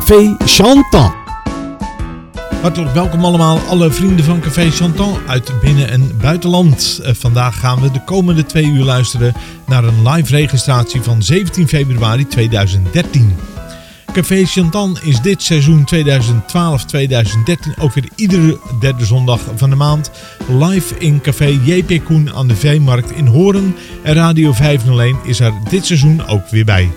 Café Chantan. Hartelijk welkom allemaal, alle vrienden van Café Chantan uit binnen- en buitenland. Eh, vandaag gaan we de komende twee uur luisteren naar een live registratie van 17 februari 2013. Café Chantan is dit seizoen 2012-2013 ook weer iedere derde zondag van de maand live in Café JP Koen aan de Veemarkt in Horen. En Radio 501 is er dit seizoen ook weer bij.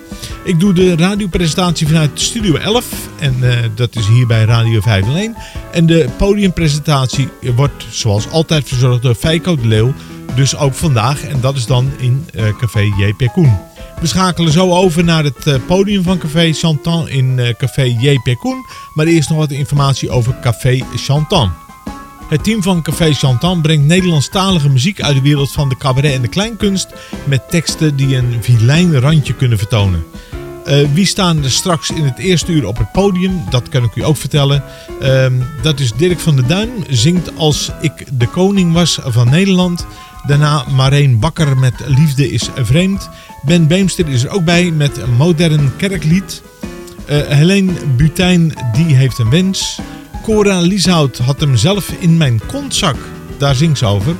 Ik doe de radiopresentatie vanuit Studio 11 en eh, dat is hier bij Radio 501. En de podiumpresentatie wordt zoals altijd verzorgd door Feiko de Leeuw. Dus ook vandaag en dat is dan in eh, Café JP Koen. We schakelen zo over naar het eh, podium van Café Chantan in eh, Café JP Koen. Maar eerst nog wat informatie over Café Chantan. Het team van Café Chantan brengt Nederlandstalige muziek uit de wereld van de cabaret en de kleinkunst met teksten die een vilijn randje kunnen vertonen. Eh, wie staan er straks in het eerste uur op het podium? Dat kan ik u ook vertellen. Ehm, dat is Dirk van der Duin, zingt als ik de koning was van Nederland. Daarna Marijn Bakker met Liefde is vreemd. Ben Beemster is er ook bij met een modern kerklied. Eh Helene Butijn, die heeft een wens. Cora Lieshout had hem zelf in mijn kontzak. Daar zingt ze over.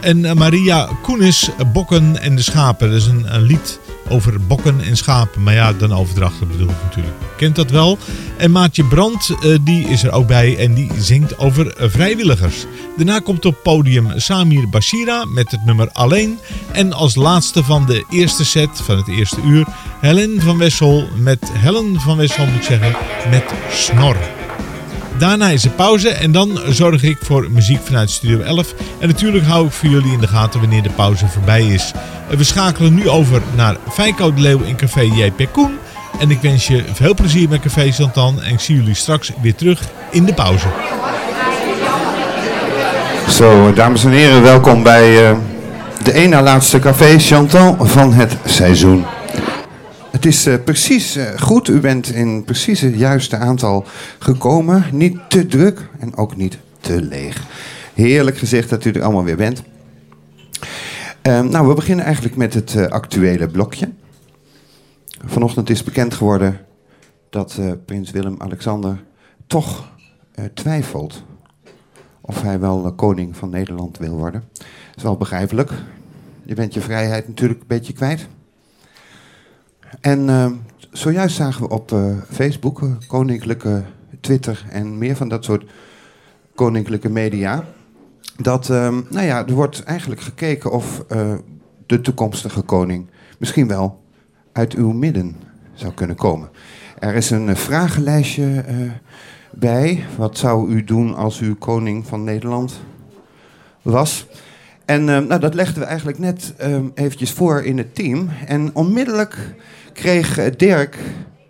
En eh, Maria Koenis, Bokken en de Schapen. Dat is een lied over bokken en schapen. Maar ja, dan overdrachten bedoel ik natuurlijk. Kent dat wel. En Maatje Brandt, eh, die is er ook bij en die zingt over eh, vrijwilligers. Daarna komt op podium Samir Bashira met het nummer Alleen. En als laatste van de eerste set, van het eerste uur, Helen van Wessel met Helen van Wessel moet ik zeggen, met Snor. Daarna is er pauze en dan zorg ik voor muziek vanuit Studio 11. En natuurlijk hou ik voor jullie in de gaten wanneer de pauze voorbij is. We schakelen nu over naar de Leeuw in Café JP Koen. En ik wens je veel plezier met Café Santan. En ik zie jullie straks weer terug in de pauze. Zo, dames en heren, welkom bij eh, de na laatste café Chantal van het seizoen. Het is eh, precies eh, goed, u bent in precies het juiste aantal gekomen. Niet te druk en ook niet te leeg. Heerlijk gezegd dat u er allemaal weer bent. Eh, nou, we beginnen eigenlijk met het eh, actuele blokje. Vanochtend is bekend geworden dat prins Willem-Alexander toch twijfelt of hij wel koning van Nederland wil worden. Dat is wel begrijpelijk. Je bent je vrijheid natuurlijk een beetje kwijt. En eh, zojuist zagen we op eh, Facebook, eh, koninklijke Twitter en meer van dat soort koninklijke media, dat eh, nou ja, er wordt eigenlijk gekeken of eh, de toekomstige koning misschien wel uit uw midden zou kunnen komen. Er is een vragenlijstje bij. Wat zou u doen als u koning van Nederland was? En eh, nou, dat legden we eigenlijk net eh, eventjes voor in het team. En onmiddellijk kreeg eh, Dirk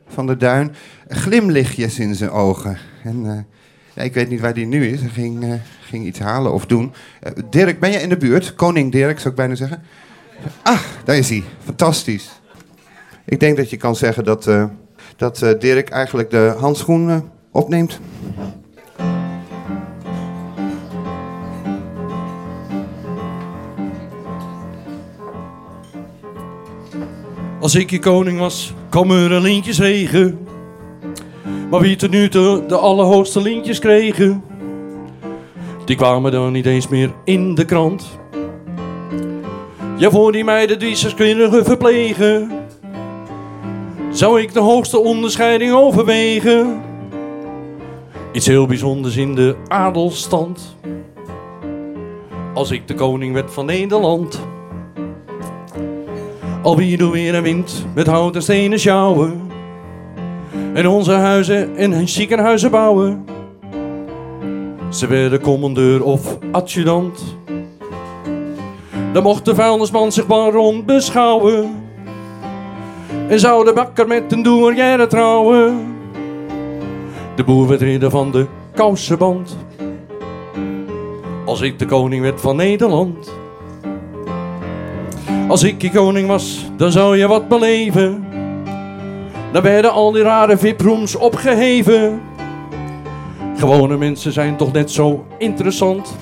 van der Duin glimlichtjes in zijn ogen. En eh, ik weet niet waar die nu is. Hij ging, eh, ging iets halen of doen. Dirk, ben je in de buurt? Koning Dirk, zou ik bijna zeggen. Ah, daar is hij. Fantastisch. Ik denk dat je kan zeggen dat, dat Dirk eigenlijk de handschoen eh, opneemt. Als ik je koning was, kwam er een lintjesregen. Maar wie tot nu toe de allerhoogste lintjes kregen, die kwamen dan niet eens meer in de krant. Ja, voor die meiden die ze kunnen verplegen, zou ik de hoogste onderscheiding overwegen. Iets heel bijzonders in de adelstand. Als ik de koning werd van Nederland. Alweer door weer en wind met hout en stenen sjouwen. En onze huizen en ziekenhuizen bouwen. Ze werden commandeur of adjudant. Dan mocht de vuilnisman zich maar rond beschouwen. En zou de bakker met een douanière trouwen. De boer werd ridder van de kousenband. Als ik de koning werd van Nederland. Als ik je koning was, dan zou je wat beleven. Dan werden al die rare VIP-rooms opgeheven. Gewone mensen zijn toch net zo interessant.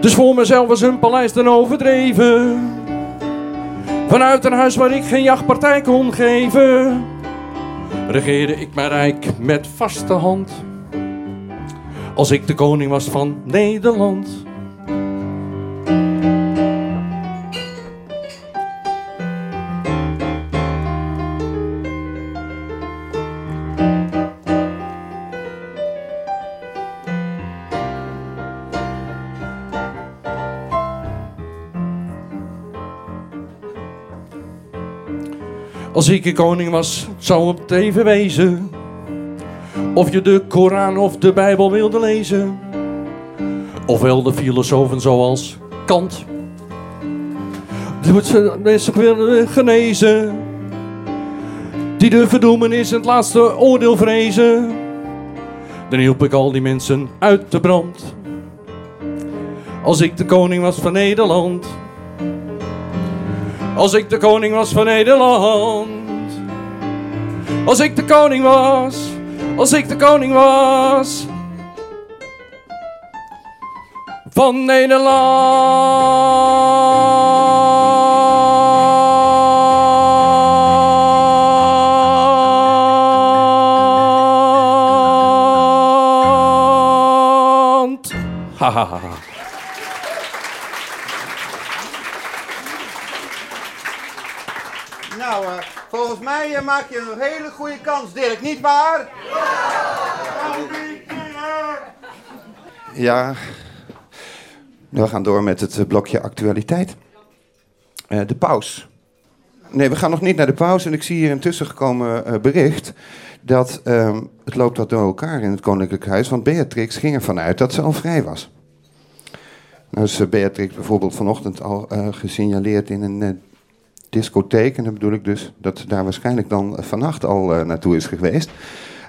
Dus voor mezelf was hun paleis dan overdreven. Vanuit een huis waar ik geen jachtpartij kon geven, regeerde ik mijn rijk met vaste hand. Als ik de koning was van Nederland. Als ik een koning was, zou het even wezen. Of je de Koran of de Bijbel wilde lezen. Ofwel de filosofen zoals Kant. Die moet mensen willen genezen. Die de verdoemenis en het laatste oordeel vrezen. Dan hielp ik al die mensen uit de brand. Als ik de koning was van Nederland. Als ik de koning was van Nederland. Als ik de koning was. Als ik de koning was. Van Nederland. Kans, Dirk, niet waar? Ja. We gaan door met het eh, blokje actualiteit. Eh, de paus. Nee, we gaan nog niet naar de paus. En ik zie hier intussen gekomen eh, bericht dat ehm, het loopt wat door elkaar in het Koninklijk Huis. Want Beatrix ging ervan uit dat ze al vrij was. Nou is Beatrix bijvoorbeeld vanochtend al gesignaleerd in een discotheek. En dan bedoel ik dus dat ze daar waarschijnlijk dan eh, vannacht al eh, naartoe is geweest.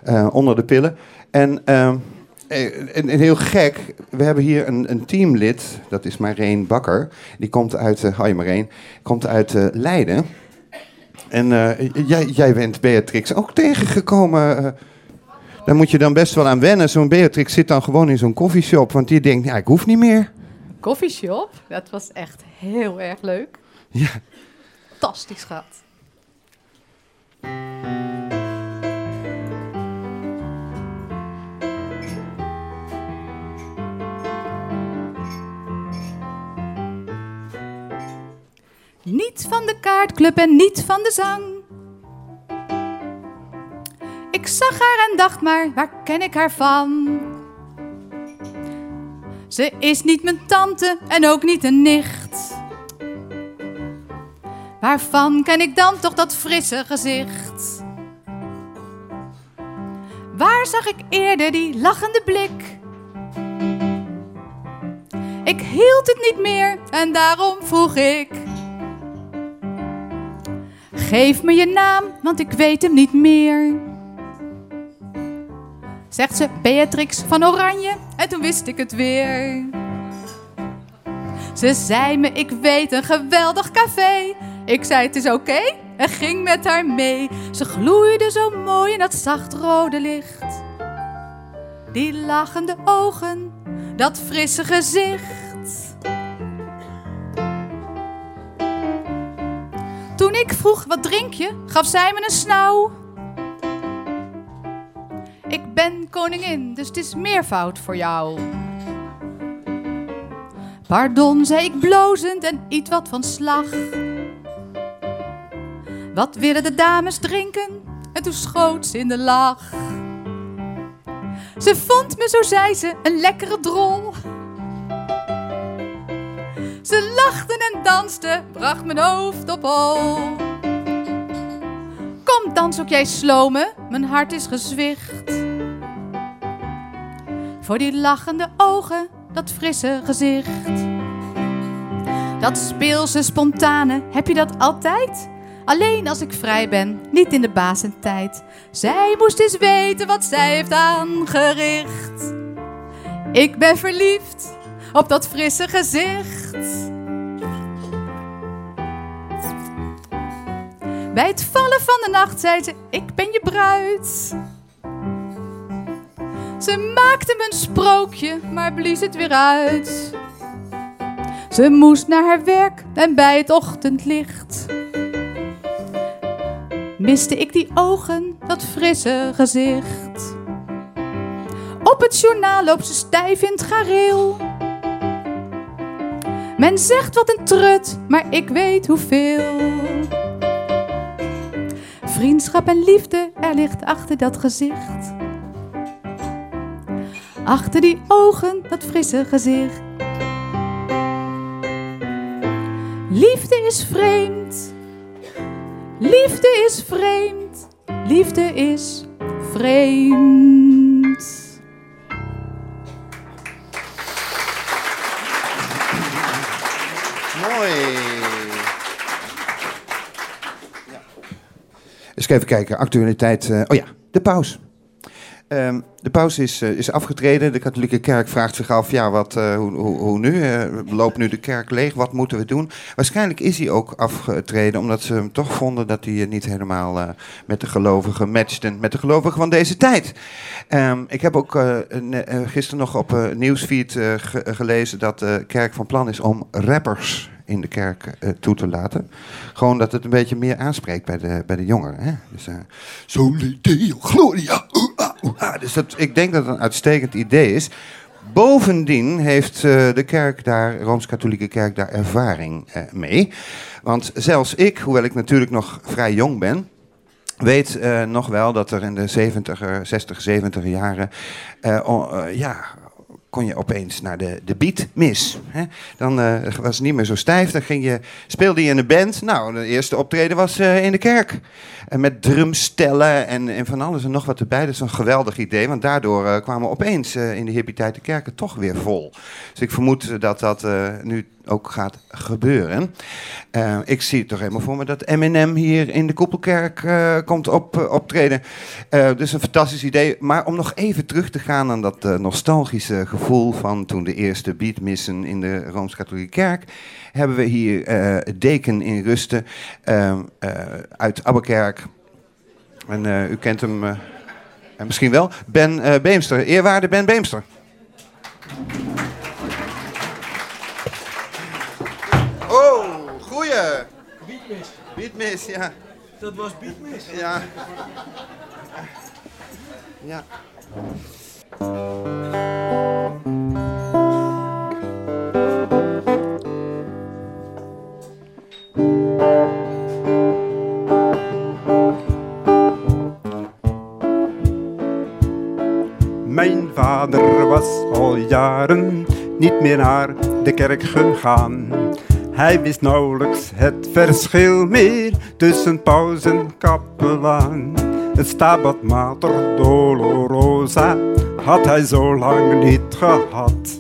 eh, onder de pillen. En, ehm, eh, en, en heel gek, we hebben hier een, een teamlid, dat is Marijn Bakker. Die komt uit, uh, hi Marijn, komt uit Leiden. En jij, jij bent Beatrix ook tegengekomen. daar moet je dan best wel aan wennen. Zo'n Beatrix zit dan gewoon in zo'n koffieshop, want die denkt, ja, ik hoef niet meer. Coffeeshop, dat was echt heel erg leuk. Ja. Fantastisch gehad. Niet van de kaartclub en niet van de zang. Ik zag haar en dacht maar, waar ken ik haar van? Ze is niet mijn tante en ook niet een nicht. Waarvan ken ik dan toch dat frisse gezicht? Waar zag ik eerder die lachende blik? Ik hield het niet meer en daarom vroeg ik. Geef me je naam, want ik weet hem niet meer. Zegt ze Beatrix van Oranje en toen wist ik het weer. Ze zei me, ik weet een geweldig café. Ik zei, het is oké en ging met haar mee. Ze gloeide zo mooi in dat zacht rode licht. Die lachende ogen, dat frisse gezicht. Toen ik vroeg, wat drink je, gaf zij me een snauw. Ik ben koningin, dus het is meervoud voor jou. Pardon, zei ik blozend en iets wat van slag. Wat willen de dames drinken? En toen schoot ze in de lach. Ze vond me, zo zei ze, een lekkere drol. Ze lachten en dansten, bracht mijn hoofd op hol. Kom, dans ook jij slome, mijn hart is gezwicht. Voor die lachende ogen, dat frisse gezicht. Dat speelse, spontane, heb je dat altijd? Alleen als ik vrij ben, niet in de basentijd. Zij moest eens weten wat zij heeft aangericht. Ik ben verliefd op dat frisse gezicht. Bij het vallen van de nacht zei ze: Ik ben je bruid. Ze maakte me een sprookje, maar blies het weer uit. Ze moest naar haar werk en bij het ochtendlicht miste ik die ogen, dat frisse gezicht. Op het journaal loopt ze stijf in het gareel. Men zegt wat een trut, maar ik weet hoeveel. Vriendschap en liefde, er ligt achter dat gezicht. Achter die ogen, dat frisse gezicht. Liefde is vreemd. Liefde is vreemd. Liefde is vreemd. Mooi. Ja. Eens even kijken, actualiteit. eh, oh ja, de paus. Ehm, de paus is, eh, is afgetreden. De katholieke kerk vraagt zich af, ja, wat, eh, hoe, hoe, nu? Eh, loopt nu de kerk leeg? Wat moeten we doen? Waarschijnlijk is hij ook afgetreden, omdat ze hem toch vonden dat hij niet helemaal met de gelovigen matchte, met de gelovigen van deze tijd. Ehm, ik heb ook gisteren nog op nieuwsfeed ge- gelezen dat de kerk van plan is om rappers in de kerk eh, toe te laten. Gewoon dat het een beetje meer aanspreekt bij de, bij de jongeren. Hè? Dus, Soli Deo Gloria. ah, ah. Dus dat, ik denk dat het een uitstekend idee is. Bovendien heeft eh, de kerk daar, Rooms-Katholieke kerk, daar ervaring mee. Want zelfs ik, hoewel ik natuurlijk nog vrij jong ben, weet nog wel dat er in de 70er, 60, 70 jaren, ja, kon je opeens naar de, de beat mis. Hè? Dan eh, was het niet meer zo stijf. Dan ging je, speelde je in een band. Nou, de eerste optreden was eh, in de kerk. En met drumstellen en, en van alles en nog wat erbij. Dat is een geweldig idee. Want daardoor eh, kwamen opeens eh, in de hippie tijd de kerken toch weer vol. Dus ik vermoed dat dat eh, nu ook gaat gebeuren. Ik zie het toch helemaal voor me dat Eminem hier in de Koepelkerk komt op, optreden. Dus een fantastisch idee. Maar om nog even terug te gaan aan dat nostalgische gevoel van toen de eerste beatmissen in de Rooms-Katholieke Kerk, hebben we hier eh, Deken in Rusten eh, eh, uit Abbekerk. En eh, u kent hem misschien wel. Ben Beemster. Eerwaarde Ben Beemster. Oh, goeie. Beatmis. Beatmis, ja. Dat was Beatmis. Ja. Ja. Mijn vader was al jaren niet meer naar de kerk gegaan. Hij wist nauwelijks het verschil meer tussen paus en kapelaan. Het Stabat Mater Dolorosa had hij zo lang niet gehad.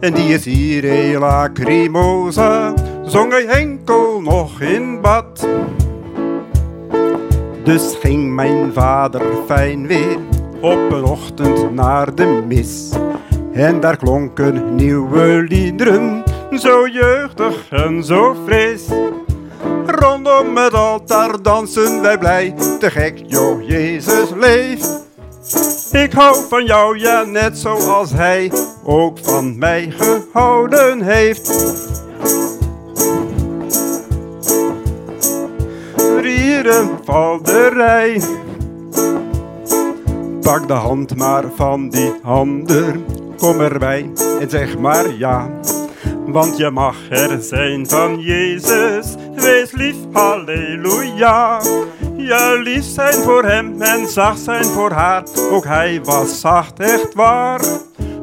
En die is hier lacrimosa, zong hij enkel nog in bad. Dus ging mijn vader fijn weer op een ochtend naar de mis. En daar klonken nieuwe liederen, zo jeugdig en zo fris. Rondom het altaar dansen wij blij, te gek, joh, Jezus leeft. Ik hou van jou, ja, net zoals hij ook van mij gehouden heeft. Rierenvalderij. Pak de hand maar van die ander, kom erbij en zeg maar ja. Want je mag er zijn van Jezus, wees lief, halleluja. Je lief zijn voor hem en zacht zijn voor haar, ook hij was zacht, echt waar.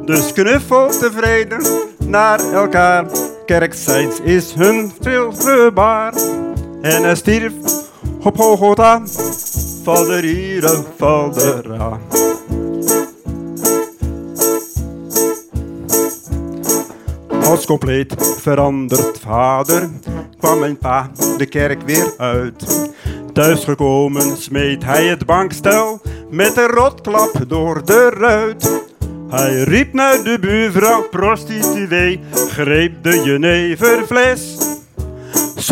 Dus knuffel tevreden naar elkaar, kerkzijds is hun trilgebaar. En hij stierf op Golgotha, valderieren, valdera. Als compleet veranderd vader kwam mijn pa de kerk weer uit. Thuisgekomen smeet hij het bankstel met een rotklap door de ruit. Hij riep naar de buurvrouw prostituee, greep de jeneverfles.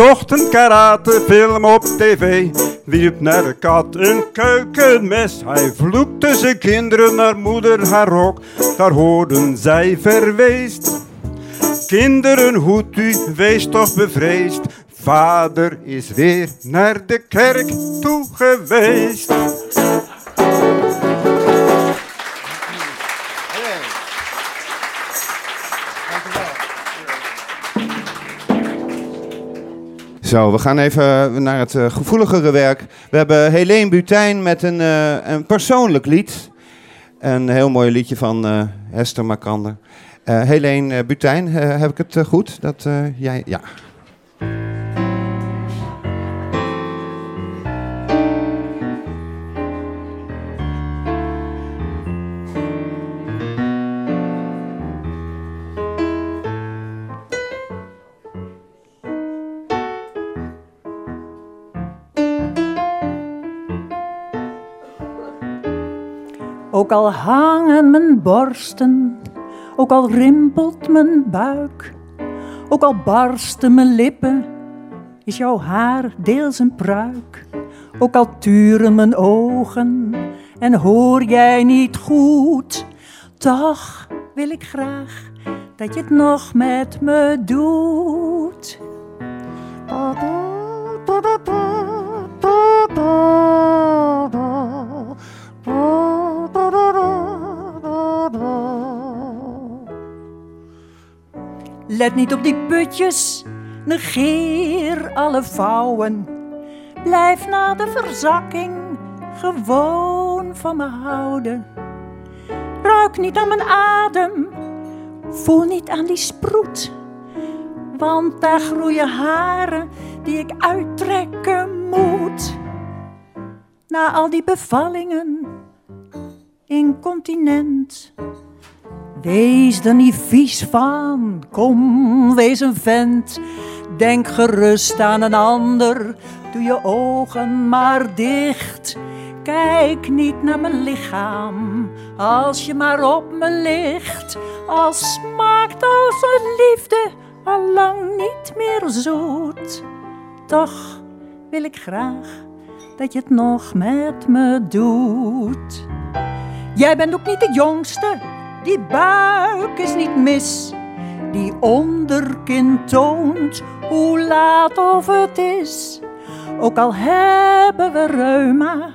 Zocht een karatefilm op tv, wierp naar de kat een keukenmes. Hij vloekte zijn kinderen naar moeder haar rok, daar hoorden zij verweest. Kinderen, hoed u, wees toch bevreesd. Vader is weer naar de kerk toe geweest. Zo, we gaan even naar het eh, gevoeligere werk. We hebben Helene Butijn met een, eh, een persoonlijk lied. Een heel mooi liedje van eh, Hester Makander. Eh Helene Butijn, heb ik het goed? Dat jij, ja. Ook al hangen mijn borsten, ook al rimpelt mijn buik, ook al barsten mijn lippen, is jouw haar deels een pruik. Ook al turen mijn ogen en hoor jij niet goed, toch wil ik graag dat je het nog met me doet. Let niet op die putjes, negeer alle vouwen. Blijf na de verzakking gewoon van me houden. Ruik niet aan mijn adem, voel niet aan die sproet. Want daar groeien haren die ik uittrekken moet. Na al die bevallingen, incontinent. Wees er niet vies van, kom, wees een vent. Denk gerust aan een ander, doe je ogen maar dicht. Kijk niet naar mijn lichaam, als je maar op me ligt. Al smaakt onze liefde al lang niet meer zoet. Toch wil ik graag dat je het nog met me doet. Jij bent ook niet de jongste, die buik is niet mis. Die onderkin toont hoe laat of het is. Ook al hebben we reuma,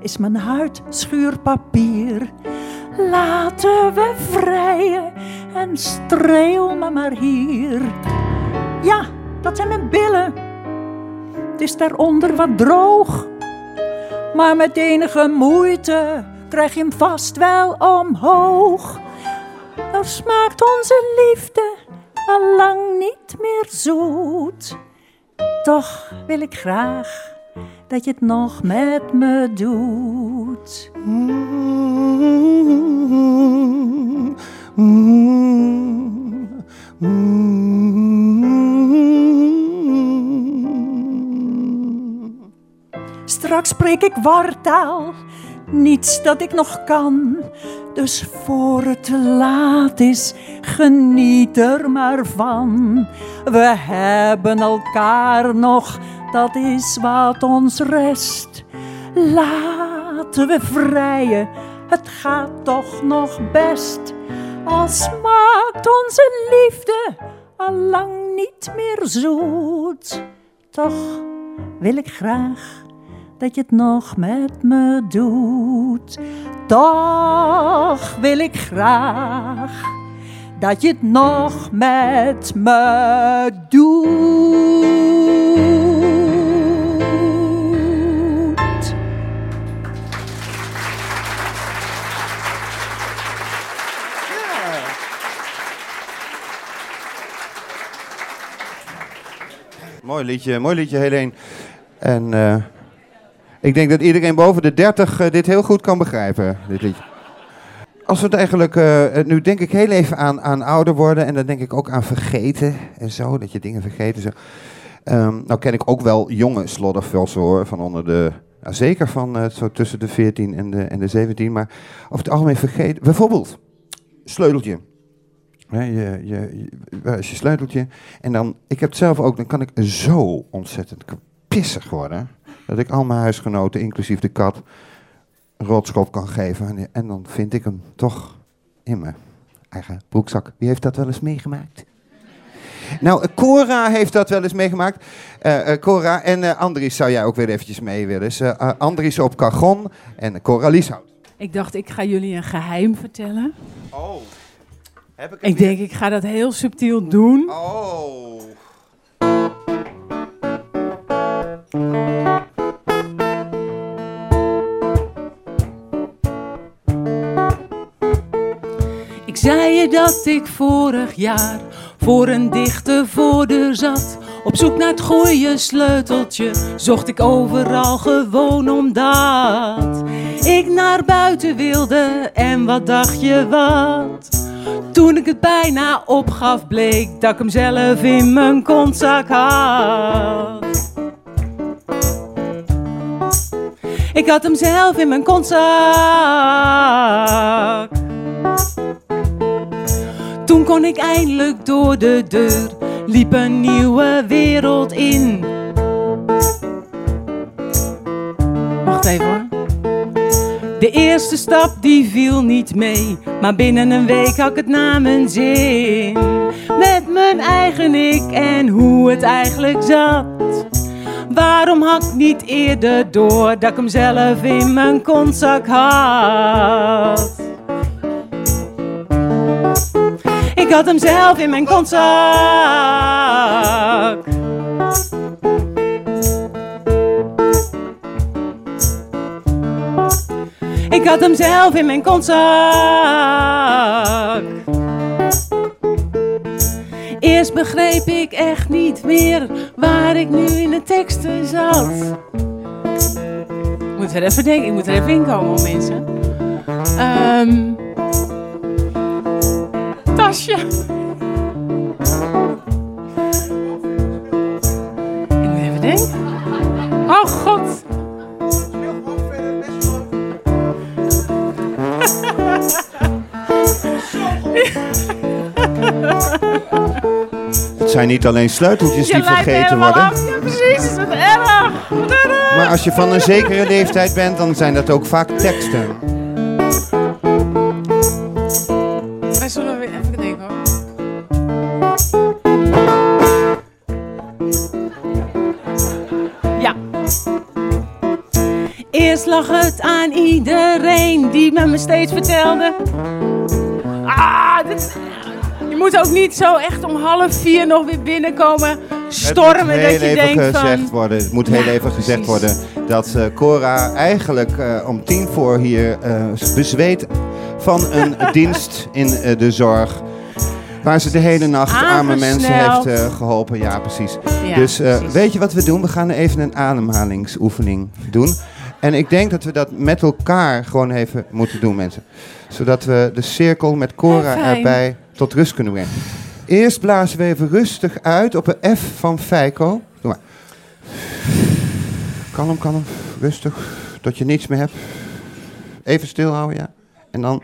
is mijn huid schuurpapier. Laten we vrijen en streel me maar hier. Ja, dat zijn mijn billen. Het is daaronder wat droog. Maar met enige moeite krijg je hem vast wel omhoog. Nou smaakt onze liefde al lang niet meer zoet. Toch wil ik graag dat je het nog met me doet. Straks spreek ik wartaal, niets dat ik nog kan. Dus voor het te laat is, geniet er maar van. We hebben elkaar nog, dat is wat ons rest. Laten we vrijen, het gaat toch nog best. Al smaakt onze liefde al lang niet meer zoet. Toch wil ik graag dat je het nog met me doet. Toch wil ik graag dat je het nog met me doet. Mooi liedje, mooi liedje Helene. En eh, ik denk dat iedereen boven de 30 eh, dit heel goed kan begrijpen, dit liedje. als we het eigenlijk, eh, nu denk ik heel even aan, aan ouder worden en dan denk ik ook aan vergeten en zo, dat je dingen vergeten. Zo. Ehm, nou ken ik ook wel jonge sloddervelsen hoor, van onder de, ja, zeker van eh, zo tussen de 14 en de, en de 17, maar over het algemeen vergeten. Bijvoorbeeld, sleuteltje. Je, je, waar is je sleuteltje? En dan, ik heb het zelf ook, dan kan ik zo ontzettend pissig worden, dat ik al mijn huisgenoten, inclusief de kat, een rotskop kan geven. En, en dan vind ik hem toch in mijn eigen broekzak. Wie heeft dat wel eens meegemaakt? Nou, eh, Cora heeft dat wel eens meegemaakt. Eh, eh, Cora en eh, Andries zou jij ook weer eventjes mee willen. Dus, Andries op Cargon en Cora Lieshout. Ik dacht, ik ga jullie een geheim vertellen. Oh. Heb ik Ik denk, ik ga dat heel subtiel doen. Oh. Zei je dat ik vorig jaar voor een dichte voordeur zat. Op zoek naar het goede sleuteltje zocht ik overal gewoon omdat ik naar buiten wilde. En wat dacht je wat? Toen ik het bijna opgaf bleek dat ik hem zelf in mijn kontzak had. Ik had hem zelf in mijn kontzak. Toen kon ik eindelijk door de deur, liep een nieuwe wereld in. Wacht even hoor. De eerste stap die viel niet mee, maar binnen een week had ik het naar mijn zin. Met mijn eigen ik en hoe het eigenlijk zat. Waarom had ik niet eerder door dat ik hem zelf in mijn kontzak had? Ik had hem zelf in mijn kontzak. Ik had hem zelf in mijn kontzak. Eerst begreep ik echt niet meer waar ik nu in de teksten zat. Ik moet er even denken, ik moet er even mensen. Ehm tasje. Ik moet even denken. Oh god. Het zijn niet alleen sleuteltjes Je die vergeten worden. af. Ja, precies. Wat erg. Wat erg. Maar als je van een zekere leeftijd bent, dan zijn dat ook vaak teksten. Me steeds vertelde. Ah, dit, je moet ook niet zo echt om half vier nog weer binnenkomen stormen het moet dat heel je even denkt gezegd van... worden. Het moet heel Ja, even gezegd precies. worden dat eh, Cora eigenlijk eh, om tien voor hier eh, bezweet van een dienst in de zorg. Waar ze de hele nacht arme mensen heeft eh, geholpen. Ja, precies. Ja, dus precies. weet je wat we doen? We gaan even een ademhalingsoefening doen. En ik denk dat we dat met elkaar gewoon even moeten doen, mensen. Zodat we de cirkel met Cora erbij tot rust kunnen brengen. Eerst blazen we even rustig uit op een F van Feiko. Doe maar. Kalm, kalm, rustig, tot je niets meer hebt. Even stilhouden, ja. En dan...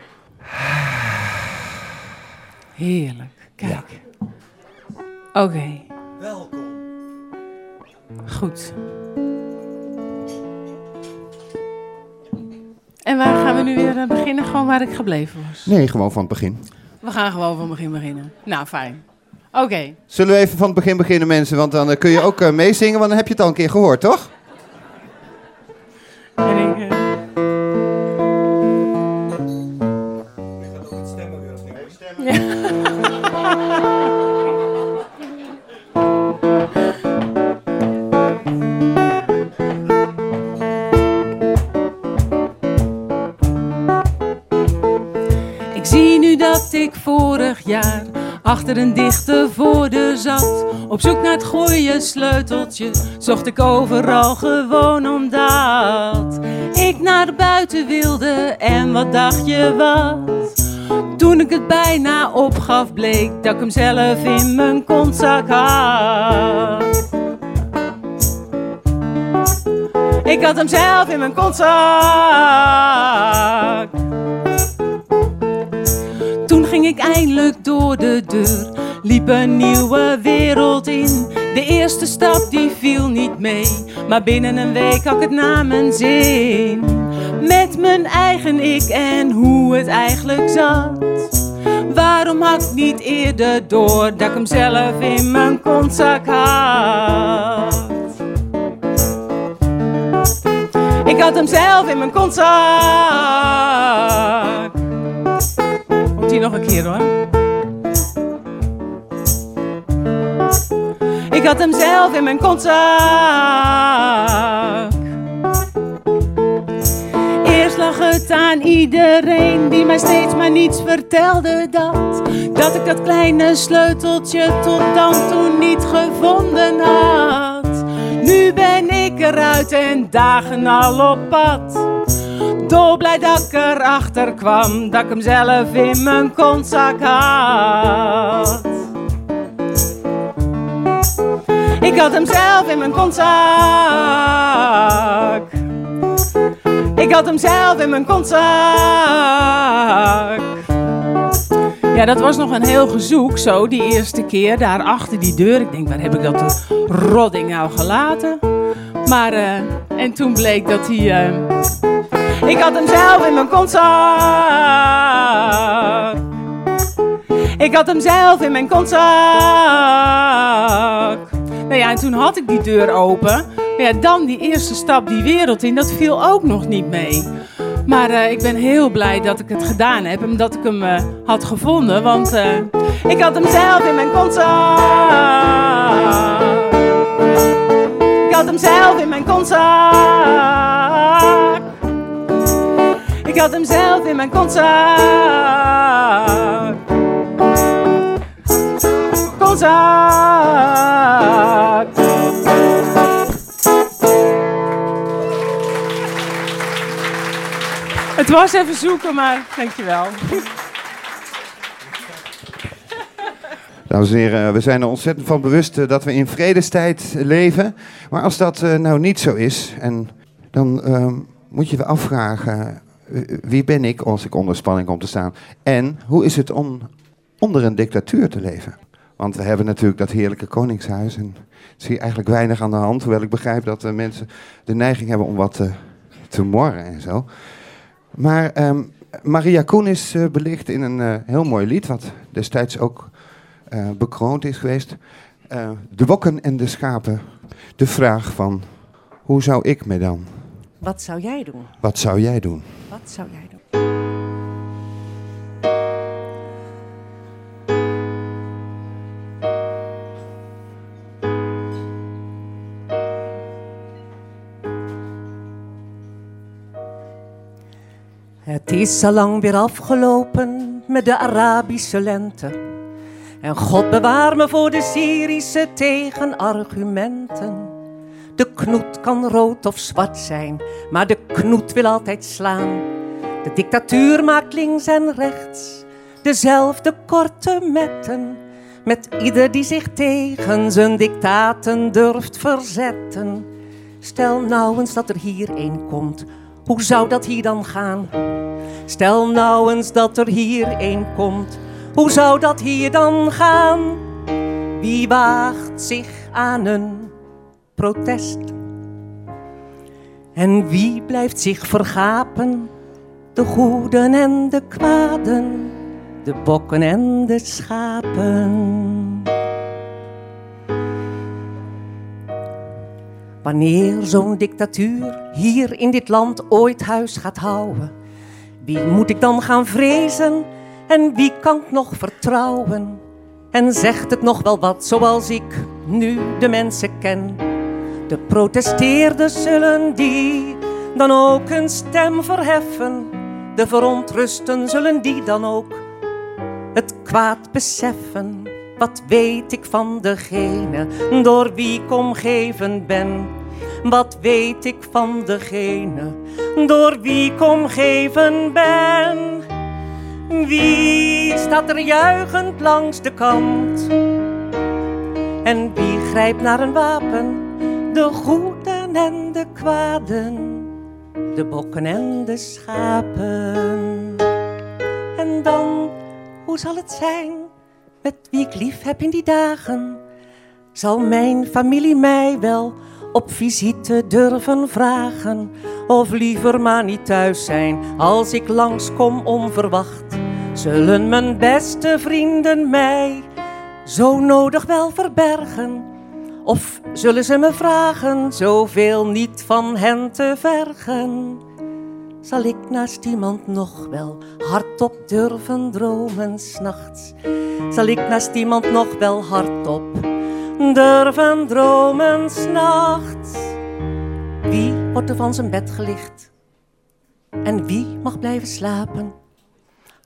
Heerlijk. Kijk. Oké. Welkom. Goed. En waar gaan we nu weer eh, beginnen? Gewoon waar ik gebleven was. Nee, gewoon van het begin. We gaan gewoon van het begin beginnen. Nou, fijn. Oké. Zullen we even van het begin beginnen, mensen? Want dan eh, kun je ook eh, meezingen, want dan heb je het al een keer gehoord, toch? En ik, eh, vorig jaar achter een dichte voordeur zat. Op zoek naar het goede sleuteltje zocht ik overal gewoon omdat ik naar buiten wilde. En wat dacht je wat? Toen ik het bijna opgaf, bleek dat ik hem zelf in mijn kontzak had. Ik had hem zelf in mijn kontzak. Ik eindelijk door de deur, liep een nieuwe wereld in. De eerste stap die viel niet mee, maar binnen een week had ik het naar mijn zin. Met mijn eigen ik en hoe het eigenlijk zat. Waarom had ik niet eerder door dat ik hem zelf in mijn kontzak had? Ik had hem zelf in mijn kontzak. Nog een keer hoor. Ik had hem zelf in mijn kontzak. Eerst lag het aan iedereen die mij steeds maar niets vertelde dat. Dat ik dat kleine sleuteltje tot dan toe niet gevonden had. Nu ben ik eruit en dagen al op pad. Dolblij dat ik erachter kwam dat ik hem zelf in mijn kontzak had. Ik had hem zelf in mijn kontzak. Ik had hem zelf in mijn kontzak. Ja, dat was nog een heel gezoek zo, die eerste keer daar achter die deur. Ik denk, waar heb ik dat rodding nou gelaten? Maar, eh, en toen bleek dat hij... eh, ik had hem zelf in mijn kontzak. Ik had hem zelf in mijn kontzak. Nou ja, en toen had ik die deur open. Maar ja, dan die eerste stap die wereld in, dat viel ook nog niet mee. Maar eh, ik ben heel blij dat ik het gedaan heb en dat ik hem eh, had gevonden. Want eh, ik had hem zelf in mijn kontzak. Ik had hem zelf in mijn kontzak. Ik had hem zelf in mijn kontzak. Kontzak. Het was even zoeken, maar dankjewel. Dames en heren, we zijn er ontzettend van bewust eh, dat we in vredestijd leven. Maar als dat eh, nou niet zo is, en dan ehm, moet je je afvragen: wie ben ik als ik onder spanning kom te staan? En hoe is het om onder een dictatuur te leven? Want we hebben natuurlijk dat heerlijke koningshuis en zie eigenlijk weinig aan de hand. Hoewel ik begrijp dat eh, mensen de neiging hebben om wat te, te morren en zo. Maar ehm, Maria Koen is eh, belicht in een eh, heel mooi lied, wat destijds ook eh, bekroond is geweest. Eh, de bokken en de schapen. De vraag van, hoe zou ik me dan? Wat zou jij doen? Wat zou jij doen? Wat zou jij doen? Het is al lang weer afgelopen met de Arabische lente. En God bewaar me voor de Syrische tegenargumenten. De knoet kan rood of zwart zijn, maar de knoet wil altijd slaan. De dictatuur maakt links en rechts dezelfde korte metten. Met ieder die zich tegen zijn dictaten durft verzetten. Stel nou eens dat er hier een komt, hoe zou dat hier dan gaan? Stel nou eens dat er hier een komt, hoe zou dat hier dan gaan? Wie waagt zich aan een protest? En wie blijft zich vergapen? De goeden en de kwaden, de bokken en de schapen. Wanneer zo'n dictatuur hier in dit land ooit huis gaat houden, wie moet ik dan gaan vrezen en wie kan ik nog vertrouwen? En zegt het nog wel wat zoals ik nu de mensen ken? De protesteerders zullen die dan ook een stem verheffen. De verontrusten zullen die dan ook het kwaad beseffen. Wat weet ik van degene door wie ik omgeven ben? Wat weet ik van degene door wie ik omgeven ben? Wie staat er juichend langs de kant? En wie grijpt naar een wapen? De goeden en de kwaden, de bokken en de schapen. En dan, hoe zal het zijn met wie ik lief heb in die dagen? Zal mijn familie mij wel op visite durven vragen? Of liever maar niet thuis zijn als ik langskom onverwacht? Zullen mijn beste vrienden mij zo nodig wel verbergen? Of zullen ze me vragen zoveel niet van hen te vergen? Zal ik naast iemand nog wel hardop durven dromen s'nachts? Zal ik naast iemand nog wel hardop durven dromen s'nachts? Wie wordt er van zijn bed gelicht? En wie mag blijven slapen?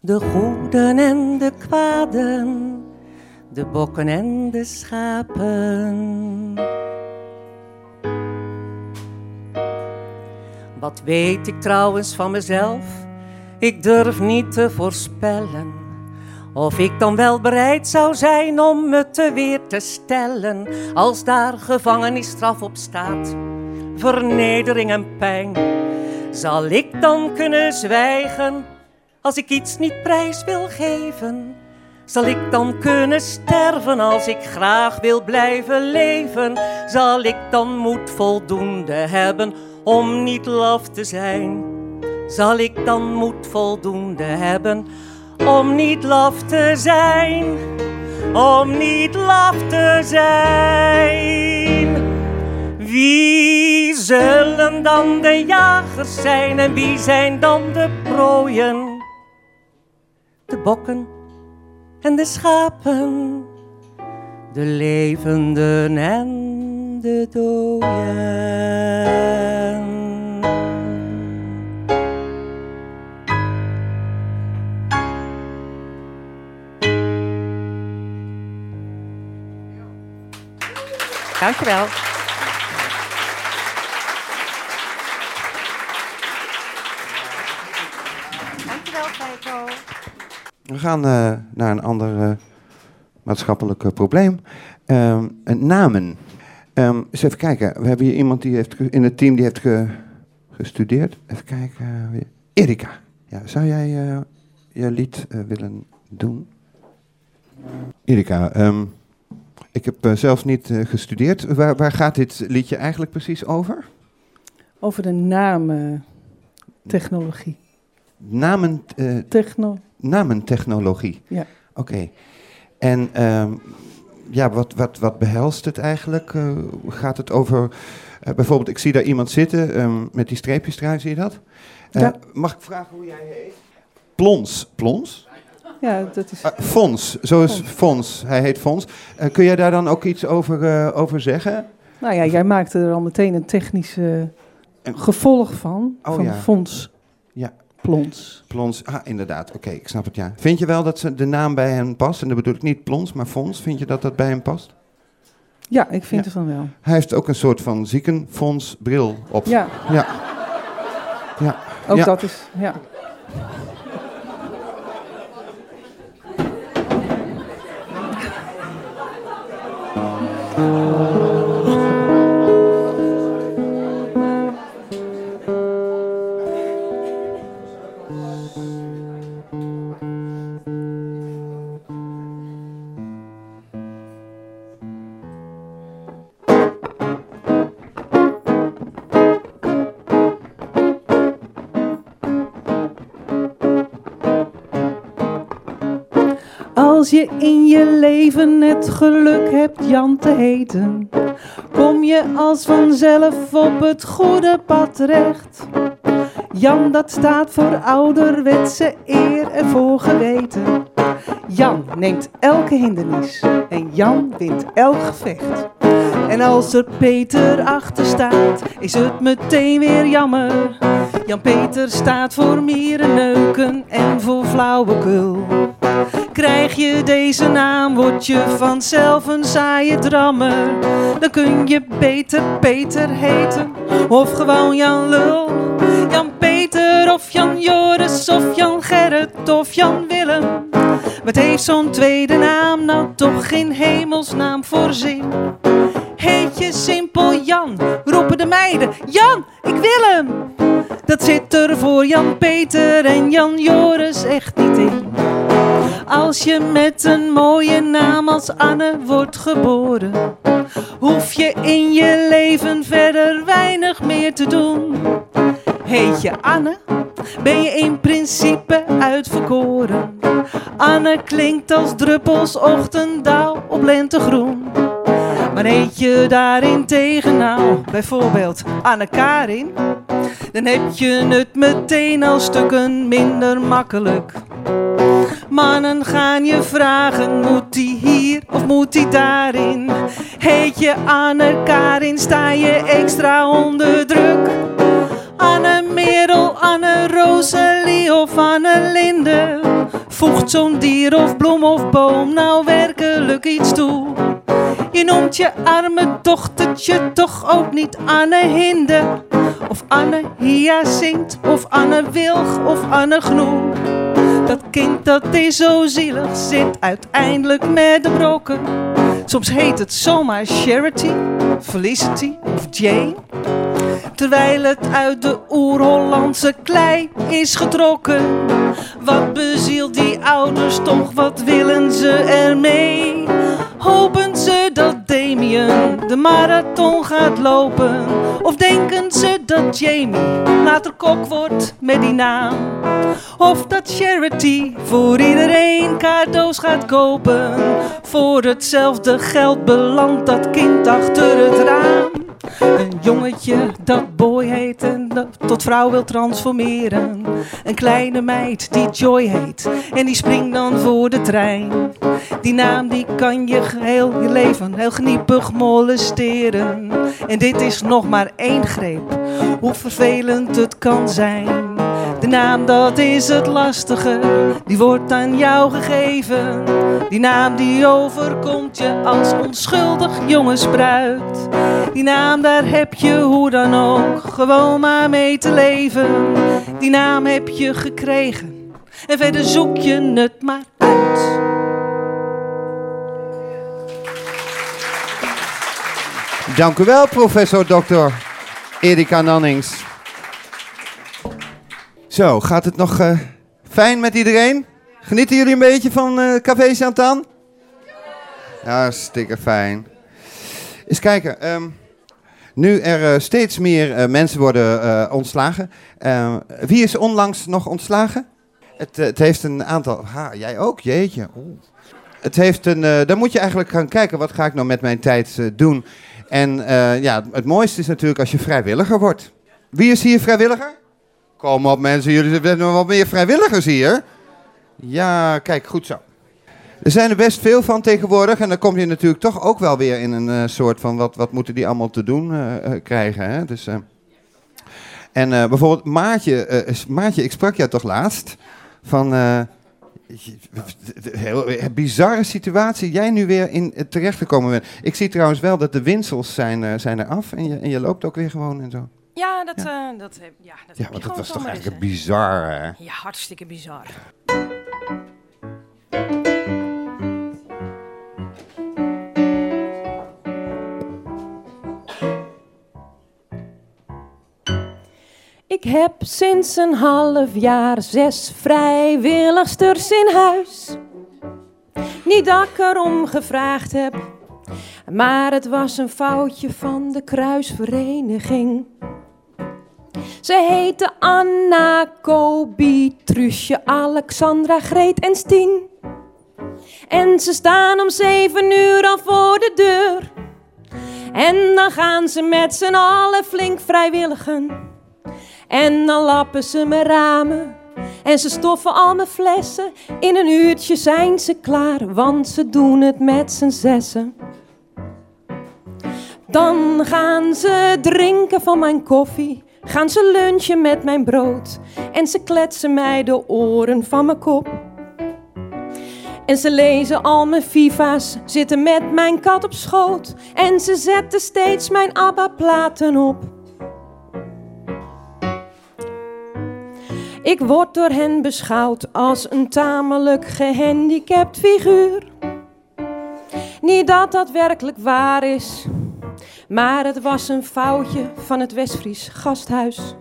De goeden en de kwaden, de bokken en de schapen. Wat weet ik trouwens van mezelf? Ik durf niet te voorspellen. Of ik dan wel bereid zou zijn om me te weer te stellen. Als daar gevangenisstraf op staat, vernedering en pijn. Zal ik dan kunnen zwijgen als ik iets niet prijs wil geven? Zal ik dan kunnen sterven als ik graag wil blijven leven? Zal ik dan moed voldoende hebben om niet laf te zijn? Zal ik dan moed voldoende hebben om niet laf te zijn? Om niet laf te zijn? Wie zullen dan de jagers zijn en wie zijn dan de prooien? De bokken en de schapen, de levenden en de doden. Dankjewel Feiko. We gaan uh, naar een ander uh, maatschappelijk uh, probleem. Ehm, namen. Um, eens even kijken. We hebben hier iemand die heeft in het team die heeft ge, gestudeerd. Even kijken. Erika. Ja, zou jij je lied willen doen? Erika, um, ik heb zelf niet gestudeerd. Waar, waar gaat dit liedje eigenlijk precies over? Over de namentechnologie. Namen... Techno namentechnologie. Ja. Oké. En um, ja, wat, wat, wat behelst het eigenlijk? Uh, gaat het over, uh, bijvoorbeeld, ik zie daar iemand zitten um, met die streepjes eruit, zie je dat? Uh, ja. Mag ik vragen hoe jij heet? Plons. Plons? Ja, dat is... Fons, zo is Fons. Hij heet Fons. kun jij daar dan ook iets over, over zeggen? Nou ja, jij maakte er al meteen een technisch gevolg van, oh, van ja. Fons. Ja, Plons. Plons, ah, inderdaad. Oké, okay, ik snap het, ja. Vind je wel dat ze de naam bij hen past? En dat bedoel ik niet Plons, maar Fons. Vind je dat dat bij hem past? Ja, ik vind ja. het van wel. Hij heeft ook een soort van ziekenfonds bril op. Ja. Ja. ja. Ook ja. dat is, ja. Leven het geluk hebt Jan te heten, kom je als vanzelf op het goede pad terecht. Jan, dat staat voor ouderwetse eer en voor geweten. Jan neemt elke hindernis en Jan wint elk gevecht. En als er Peter achter staat, is het meteen weer jammer. Jan Peter staat voor mierenneuken en voor flauwekul. Krijg je deze naam, word je vanzelf een saaie drammer. Dan kun je beter Peter heten, of gewoon Jan Lul. Jan Peter of Jan Joris of Jan Gerrit of Jan Willem. Wat heeft zo'n tweede naam nou toch geen hemelsnaam voor zin? Heet je simpel Jan, roepen de meiden, Jan, ik wil hem! Dat zit er voor Jan Peter en Jan Joris echt niet in. Als je met een mooie naam als Anne wordt geboren, hoef je in je leven verder weinig meer te doen. Heet je Anne, ben je in principe uitverkoren. Anne klinkt als druppels ochtenddauw op lentegroen. Maar heet je daarentegen nou bijvoorbeeld Anne-Karin, dan heb je het meteen al stukken minder makkelijk. Mannen gaan je vragen, moet die hier of moet die daarin? Heet je Anne-Karin, sta je extra onder druk. Anne Merel, Anne Rosalie of Anne Linde. Voegt zo'n dier of bloem of boom nou werkelijk iets toe? Je noemt je arme dochtertje toch ook niet Anne Hinde? Of Anne Hyacinth of Anne Wilg of Anne Groen? Dat kind dat is zo zielig, zit uiteindelijk met de brokken. Soms heet het zomaar Charity, Felicity of Jane. Terwijl het uit de oer-Hollandse klei is getrokken. Wat bezielt die ouders toch, wat willen ze ermee? Hopen ze dat Damien de marathon gaat lopen? Of denken ze dat Jamie later kok wordt met die naam? Of dat Charity voor iedereen cadeaus gaat kopen? Voor hetzelfde geld belandt dat kind achter het raam. Een jongetje dat boy heet en dat tot vrouw wil transformeren. Een kleine meid die Joy heet en die springt dan voor de trein. Die naam die kan je heel je leven heel gniepig molesteren. En dit is nog maar één greep, hoe vervelend het kan zijn. Naam dat is het lastige, die wordt aan jou gegeven. Die naam die overkomt je als onschuldig jonge spruit. Die naam daar heb je hoe dan ook gewoon maar mee te leven. Die naam heb je gekregen en verder zoek je het maar uit. Dank u wel, professor dokter Erika Nannings. Zo, gaat het nog eh, fijn met iedereen? Genieten jullie een beetje van eh Café Chantan? Ja, hartstikke fijn. Eens kijken. ehm, nu er eh, steeds meer mensen worden ontslagen. eh, wie is onlangs nog ontslagen? Het, het heeft een aantal... Ha, jij ook? Jeetje. Het heeft een... dan moet je eigenlijk gaan kijken, wat ga ik nou met mijn tijd doen? En ja, het mooiste is natuurlijk als je vrijwilliger wordt. Wie is hier vrijwilliger? Kom op mensen, jullie hebben nog wat meer vrijwilligers hier. Ja, kijk, goed zo. Er zijn er best veel van tegenwoordig. En dan kom je natuurlijk toch ook wel weer in een eh, soort van... Wat, wat moeten die allemaal te doen eh, eh, krijgen. Hè? Dus, en bijvoorbeeld Maartje, is- Maartje, ik sprak jou toch laatst van... heel, bizarre situatie. Jij nu weer in terecht gekomen bent. Ik zie trouwens wel dat de winsels zijn, zijn er af. En je, en je loopt ook weer gewoon en zo. Ja, dat, ja. dat, heb- ja, dat Ja, want dat was toch eigenlijk bizar, hè? hè? Ja, hartstikke bizar. Ik heb sinds een half jaar zes vrijwilligsters in huis. Niet dat ik erom gevraagd heb, maar het was een foutje van de kruisvereniging. Ze heten Anna, Kobi, Trusje, Alexandra, Greet en Stien. En ze staan om zeven uur al voor de deur. En dan gaan ze met z'n allen flink vrijwilligen. En dan lappen ze mijn ramen. En ze stoffen al mijn flessen. In een uurtje zijn ze klaar, want ze doen het met z'n zessen. Dan gaan ze drinken van mijn koffie. Gaan ze lunchen met mijn brood. En ze kletsen mij de oren van mijn kop. En ze lezen al mijn viva's, zitten met mijn kat op schoot. En ze zetten steeds mijn ABBA-platen op. Ik word door hen beschouwd als een tamelijk gehandicapt figuur. Niet dat dat werkelijk waar is, maar het was een foutje van het Westfries gasthuis.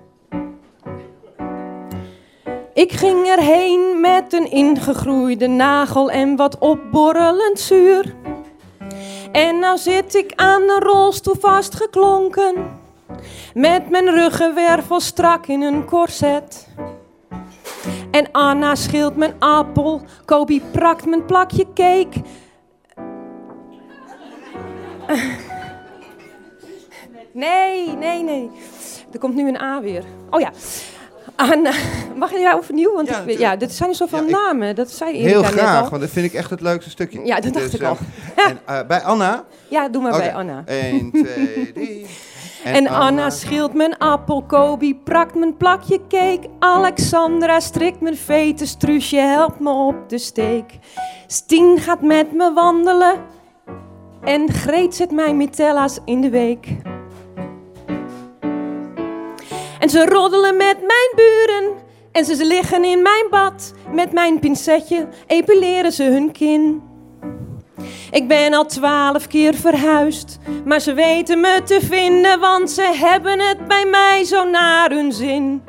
Ik ging erheen met een ingegroeide nagel en wat opborrelend zuur. En nou zit ik aan een rolstoel vastgeklonken, met mijn ruggenwervel strak in een korset. En Anna schilt mijn appel, Kobi prakt mijn plakje cake. Nee, nee, nee. Er komt nu een A weer. Oh ja. Anna, mag je jou overnieuw? Want ja, ik, ja dit zijn zoveel namen. Dat zei Erika Heel graag, want dat vind ik echt het leukste stukje. Ja, dat dacht Dus, ik al. eh, en, eh, bij Anna. Ja, doe maar bij Anna. 1, 2, 3. En, Anna schilt mijn appel, Kobi prakt mijn plakje cake. Alexandra strikt mijn vete struusje, helpt me op de steek. Stien gaat met me wandelen en Greet zet mij mitella's in de week. En ze roddelen met mijn buren en ze liggen in mijn bad. Met mijn pincetje epileren ze hun kin. Ik ben al twaalf keer verhuisd, maar ze weten me te vinden, want ze hebben het bij mij zo naar hun zin.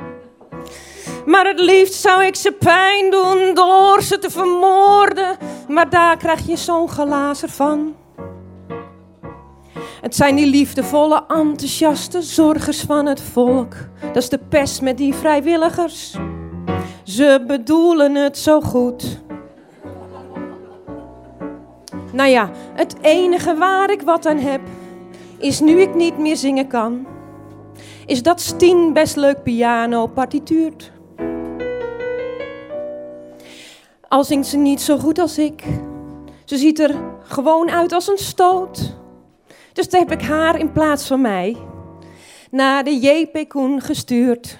Maar het liefst zou ik ze pijn doen door ze te vermoorden, maar daar krijg je zo'n glazer van. Het zijn die liefdevolle, enthousiaste zorgers van het volk. Dat is de pest met die vrijwilligers. Ze bedoelen het zo goed. Nou ja, het enige waar ik wat aan heb, is nu ik niet meer zingen kan, is dat Stien best leuk piano partituurt. Al zingt ze niet zo goed als ik, ze ziet er gewoon uit als een stoot. Dus toen heb ik haar in plaats van mij naar de JP Koen gestuurd.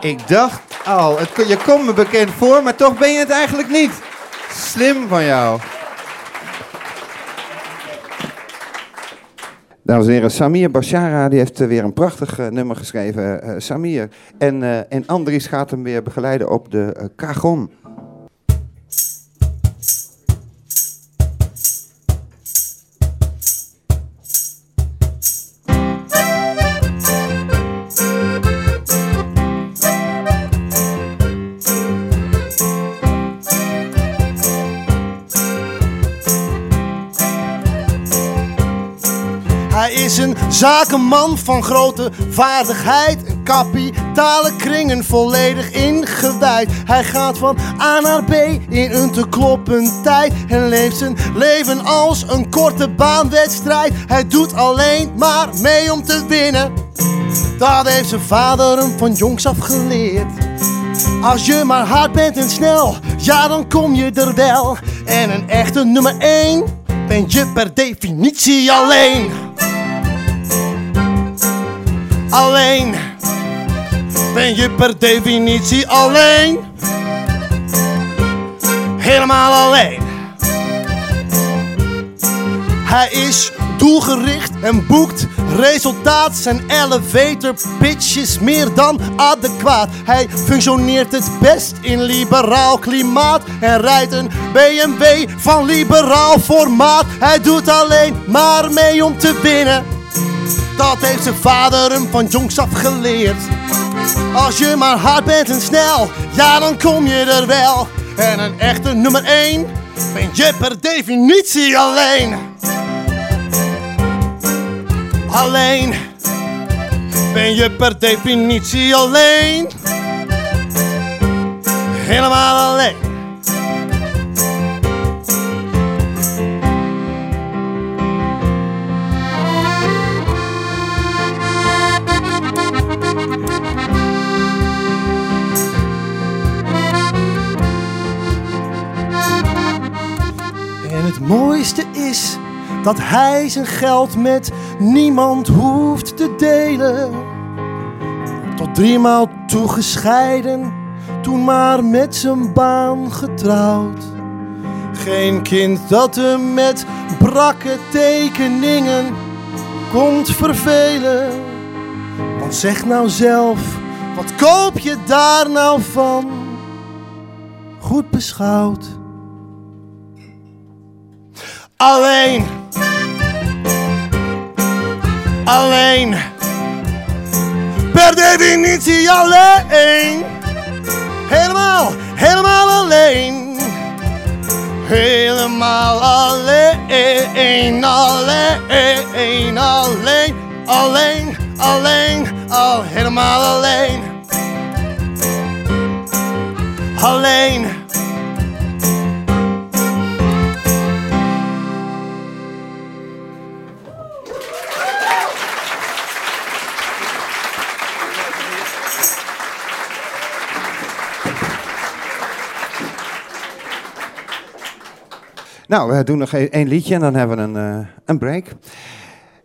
Ik dacht al, het, je komt me bekend voor, maar toch ben je het eigenlijk niet. Slim van jou. Dames en heren, Samir Bashara die heeft eh, weer een prachtig eh, nummer geschreven. eh, Samir. En, eh, en Andries gaat hem weer begeleiden op de eh, cajon. Zakenman van grote vaardigheid. Een kapitale kringen volledig ingewijd. Hij gaat van A naar B in een te kloppen tijd. En leeft zijn leven als een korte baanwedstrijd. Hij doet alleen maar mee om te winnen. Dat heeft zijn vader hem van jongs af geleerd. Als je maar hard bent en snel, ja dan kom je er wel. En een echte nummer 1 ben je per definitie alleen. Alleen ben je per definitie alleen. Helemaal alleen. Hij is doelgericht en boekt resultaat. Zijn elevator pitch is meer dan adequaat. Hij functioneert het best in liberaal klimaat. En rijdt een BMW van liberaal formaat. Hij doet alleen maar mee om te winnen. Dat heeft zijn vader hem van jongs af geleerd. Als je maar hard bent en snel, ja dan kom je er wel. En een echte nummer 1 ben je per definitie alleen. Alleen ben je per definitie alleen. Helemaal alleen. Het mooiste is dat hij zijn geld met niemand hoeft te delen. Tot driemaal toegescheiden, toen maar met zijn baan getrouwd. Geen kind dat hem met brakke tekeningen komt vervelen. Want zeg nou zelf, Wat koop je daar nou van? Goed beschouwd. Alleen. Alleen. Per definitie alleen. Helemaal, helemaal alleen. Helemaal alleen, alleen, alleen, alleen, alleen, al helemaal alleen. Alleen. Nou, we doen nog e- één liedje en dan hebben we een, eh, een break.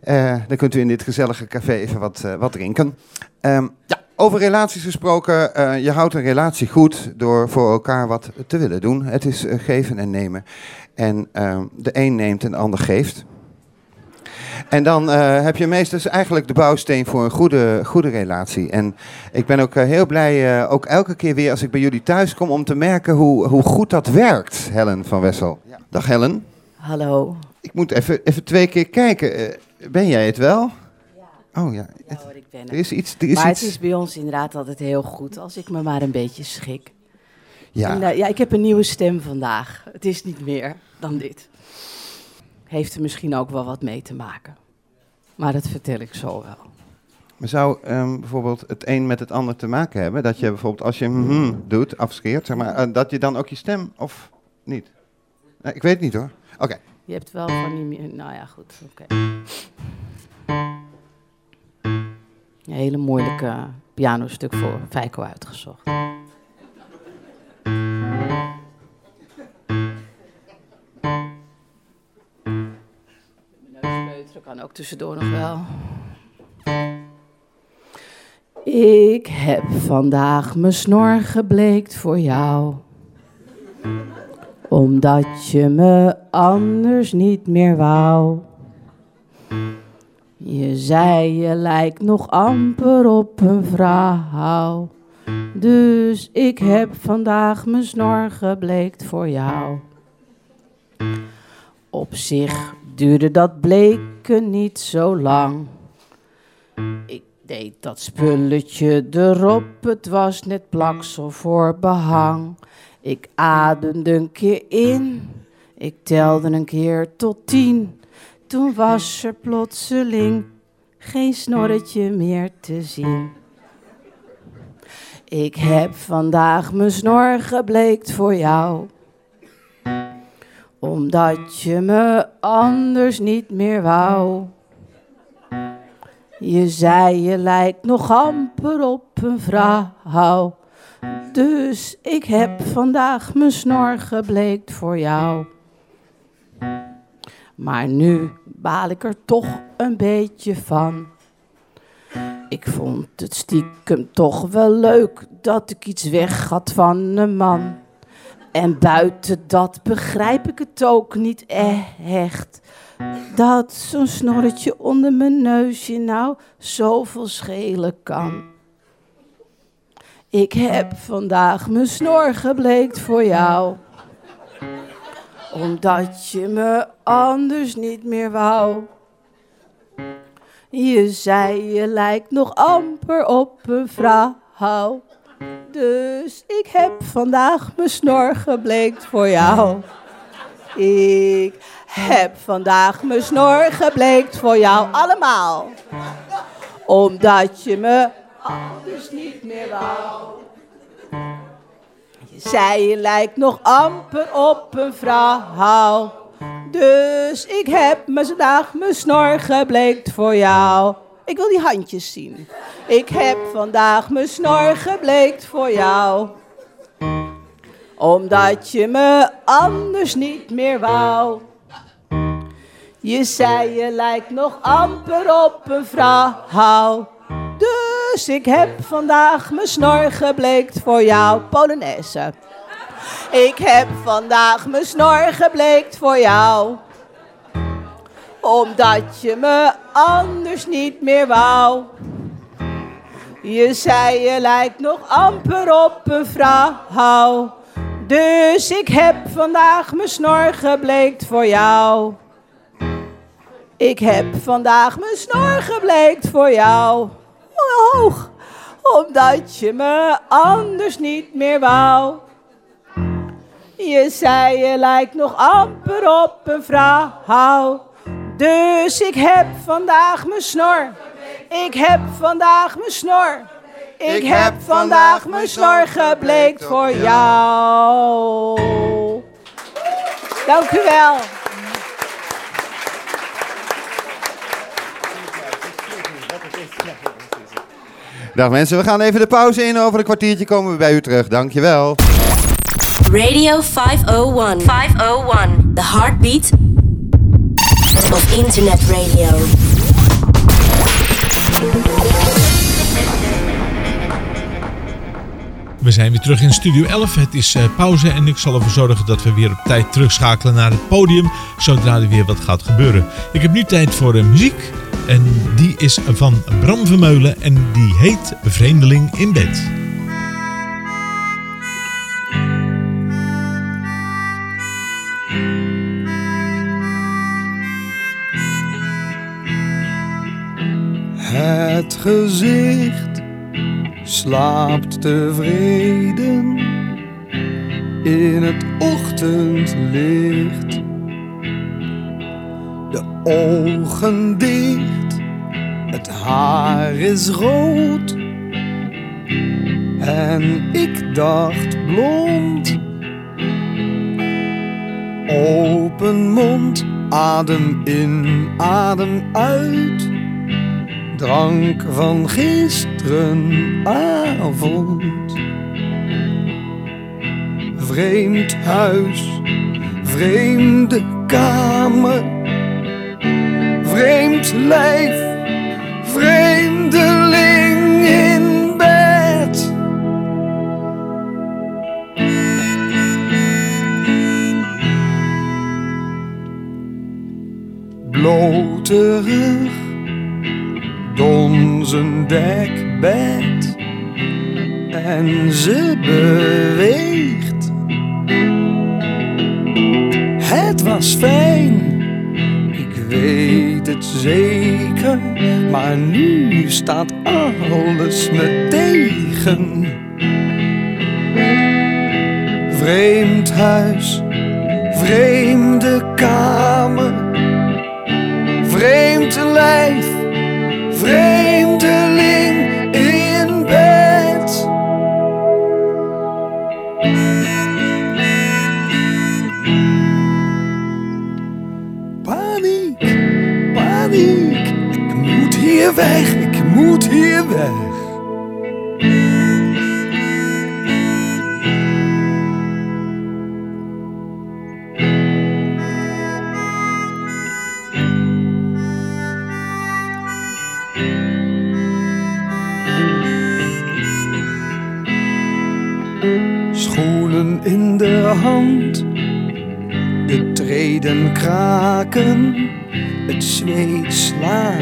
Eh, dan kunt u in dit gezellige café even wat, eh, wat drinken. Ehm, ja, over relaties gesproken. je houdt een relatie goed door voor elkaar wat te willen doen. Het is geven en nemen. En ehm, de een neemt en de ander geeft. En dan eh, heb je meestal eigenlijk de bouwsteen voor een goede, goede relatie. En ik ben ook eh, heel blij, eh, ook elke keer weer als ik bij jullie thuis kom, om te merken hoe, hoe goed dat werkt, Helen van Wessel. Dag Helen. Hallo. Ik moet even, even twee keer kijken. Ben jij het wel? Oh ja. Ja hoor, ik ben Er is iets. Er is maar iets... het is bij ons inderdaad altijd heel goed als ik me maar een beetje schik. Ja. En, ja, ik heb een nieuwe stem vandaag. Het is niet meer dan dit. Heeft er misschien ook wel wat mee te maken. Maar dat vertel ik zo wel. Maar zou ehm, bijvoorbeeld het een met het ander te maken hebben? Dat je bijvoorbeeld als je mhm doet, afscheert, zeg maar, eh, dat je dan ook je stem of niet? Nee, ik weet het niet hoor. Oké. Je hebt wel van die... Nou ja, goed. Oké. Een hele moeilijke pianostuk voor Feiko uitgezocht. Neuspeuteren kan ook tussendoor nog wel. Ik heb vandaag mijn snor gebleekt voor jou. Omdat je me anders niet meer wou. Je zei je lijkt nog amper op een vrouw. Dus ik heb vandaag mijn snor gebleekt voor jou. Op zich duurde dat niet zo lang. Ik deed dat spulletje erop, het was net plaksel voor behang. Ik ademde een keer in, ik telde een keer tot tien. Toen was er plotseling geen snorretje meer te zien. Ik heb vandaag mijn snor gebleekt voor jou. Omdat je me anders niet meer wou. Je zei je lijkt nog amper op een vrouw. Dus ik heb vandaag mijn snor gebleekt voor jou. Maar nu baal ik er toch een beetje van. Ik vond het stiekem toch wel leuk dat ik iets weg had van een man. En buiten dat begrijp ik het ook niet echt. Dat zo'n snorretje onder mijn neusje nou zoveel schelen kan. Ik heb vandaag mijn snor gebleekt voor jou. Omdat je me anders niet meer wou. Je zei je lijkt nog amper op een vrouw. Dus ik heb vandaag mijn snor gebleekt voor jou. Ik heb vandaag mijn snor gebleekt voor jou allemaal. Omdat je me anders niet meer wou. Je lijkt nog amper op een vrouw. Dus ik heb me vandaag mijn snor gebleekt voor jou. Ik wil die handjes zien. Ik heb vandaag mijn snor gebleekt voor jou. Omdat je me anders niet meer wou. Je zei je lijkt nog amper op een vrouw. Dus ik heb vandaag mijn snor gebleekt voor jou. Polonaise. Ik heb vandaag mijn snor gebleekt voor jou. Omdat je me anders niet meer wou. Je zei je lijkt nog amper op een vrouw. Dus ik heb vandaag mijn snor gebleekt voor jou. Ik heb vandaag mijn snor gebleekt voor jou. Hoog, omdat je me anders niet meer wou. Je zei je lijkt nog amper op een vrouw. Dus ik heb vandaag mijn snor. Ik heb vandaag mijn snor. Ik heb vandaag mijn snor gebleekt voor jou. Dank u wel. Dag mensen, we gaan even de pauze in. Over een kwartiertje komen we bij u terug. Dankjewel. Radio 501. 501. The heartbeat of internet radio. We zijn weer terug in Studio 11. Het is eh, pauze en ik zal ervoor zorgen dat we weer op tijd terugschakelen naar het podium. Zodra er weer wat gaat gebeuren. Ik heb nu tijd voor de muziek. En die is van Bram Vermeulen en die heet Vreemdeling in bed. Het gezicht slaapt tevreden in het ochtendlicht. De ogen dicht, het haar is rood. En ik dacht blond. Open mond, adem in, adem uit drank van gisterenavond. Vreemd huis, vreemde kamer, vreemd lijf, vreemdeling in bed. Bloterig donzen dekbed en ze beweegt. Het was fijn, ik weet het zeker, maar nu staat alles me tegen. Vreemd huis, vreemde kamer, weg, ik moet hier weg. Schoenen in de hand, de treden kraken, het zweet slaat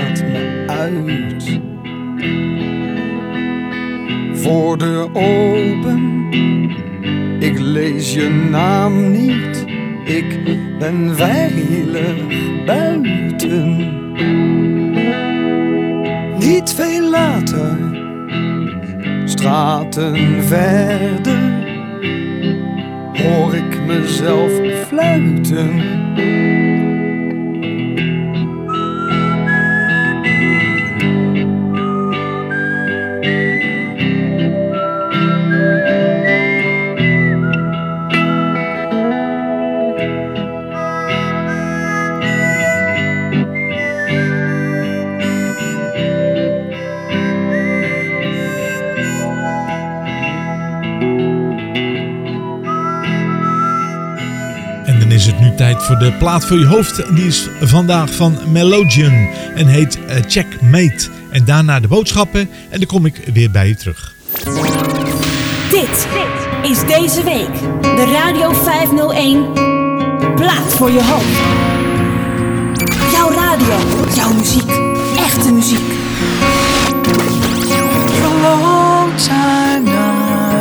Open, ik lees je naam niet, ik ben veilig buiten. Niet veel later, straten verder, hoor ik mezelf fluiten. plaat voor je hoofd die is vandaag van Melodion en heet eh, Checkmate. En daarna de boodschappen en dan kom ik weer bij je terug. Dit is deze week de Radio 501 Plaat voor je hoofd. Jouw radio, jouw muziek, echte muziek. For a long time now,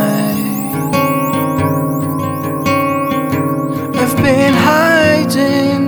I've been high. waiting.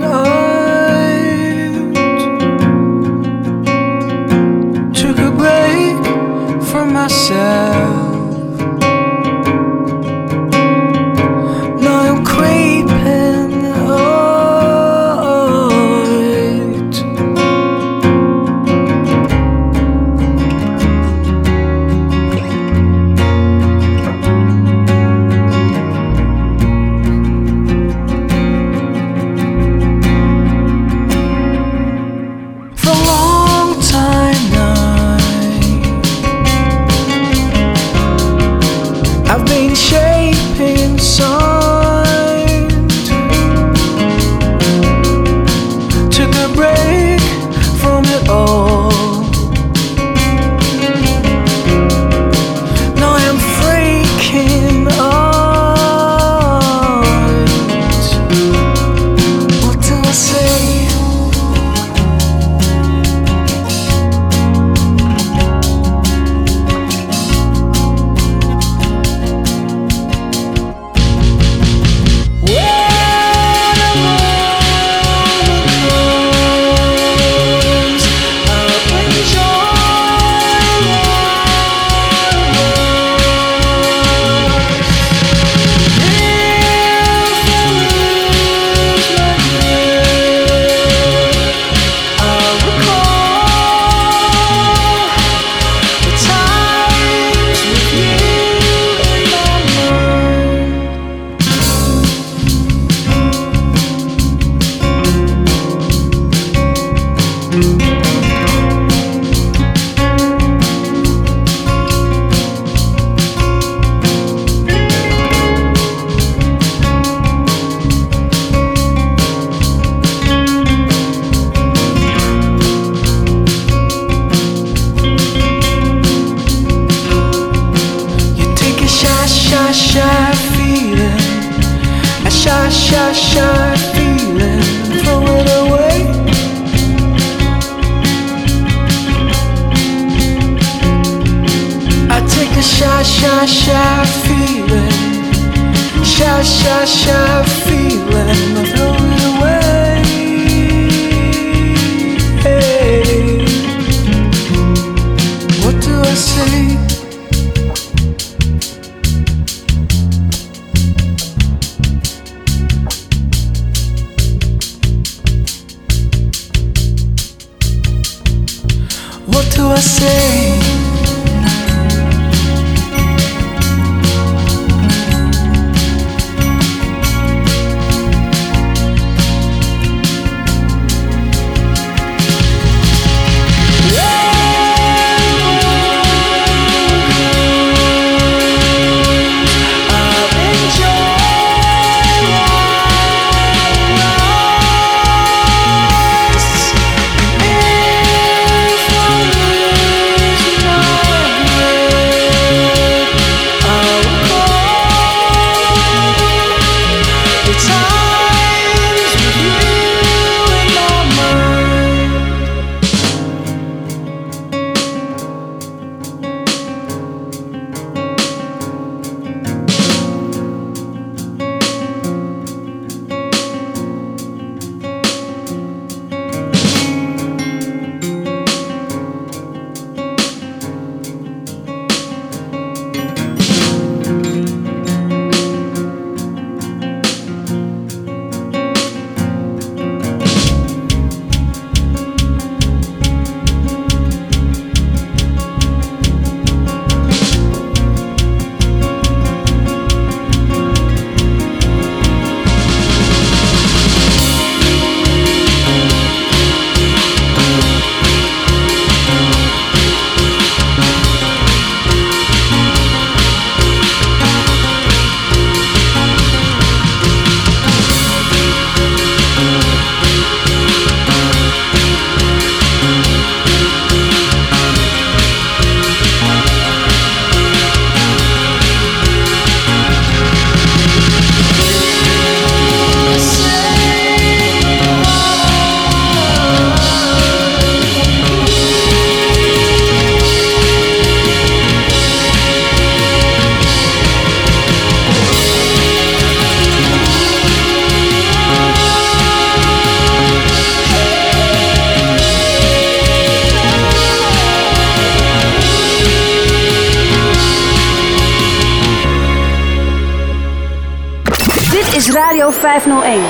501.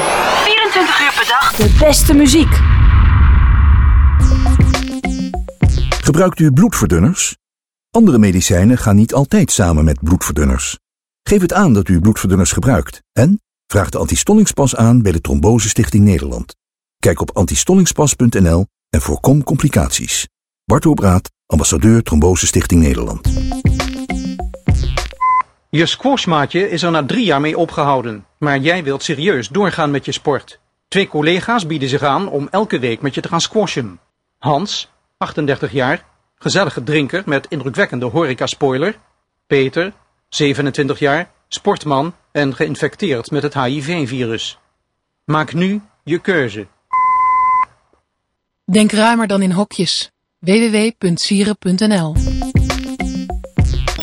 24 uur per dag. De beste muziek. Gebruikt u bloedverdunners? Andere medicijnen gaan niet altijd samen met bloedverdunners. Geef het aan dat u bloedverdunners gebruikt en vraag de antistollingspas aan bij de Trombose Stichting Nederland. Kijk op antistollingspas.nl en voorkom complicaties. Bart Obraat, ambassadeur Trombose Stichting Nederland. Je squashmaatje is er na drie jaar mee opgehouden, maar jij wilt serieus doorgaan met je sport. Twee collega's bieden zich aan om elke week met je te gaan squashen. Hans, 38 jaar, gezellige drinker met indrukwekkende horeca-spoiler. Peter, 27 jaar, sportman en geïnfecteerd met het HIV-virus. Maak nu je keuze. Denk ruimer dan in hokjes. www.sieren.nl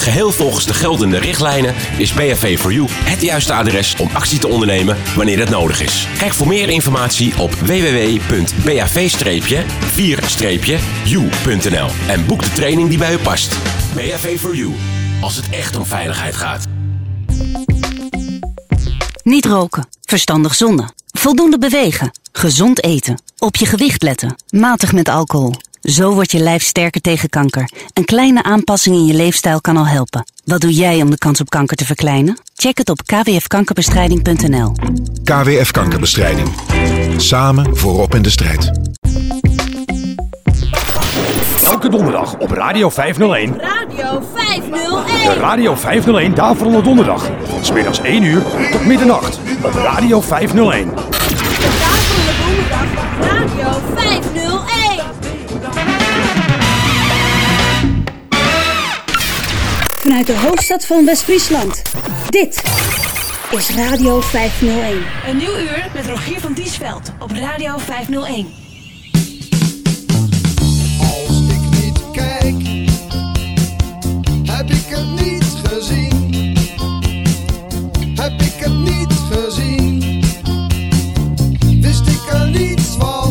Geheel volgens de geldende richtlijnen is BHV for You het juiste adres om actie te ondernemen wanneer het nodig is. Kijk voor meer informatie op www.bav-4-u.nl en boek de training die bij u past. BHV for You, als het echt om veiligheid gaat. Niet roken, verstandig zonnen, voldoende bewegen, gezond eten, op je gewicht letten, matig met alcohol. Zo wordt je lijf sterker tegen kanker. Een kleine aanpassing in je leefstijl kan al helpen. Wat doe jij om de kans op kanker te verkleinen? Check het op kwfkankerbestrijding.nl. KWF Kankerbestrijding. Samen voorop in de strijd. Elke donderdag op Radio 501. Radio 501. De Radio 501 Daverende Donderdag. Van 's middags 1 uur tot middernacht op Radio 501. Daverende Donderdag. Radio 501. Vanuit de hoofdstad van West-Friesland. Dit is Radio 501. Een nieuw uur met Rogier van Diesveld op Radio 501. kijk, heb ik het niet gezien? Heb ik het niet gezien? Wist ik er niets van?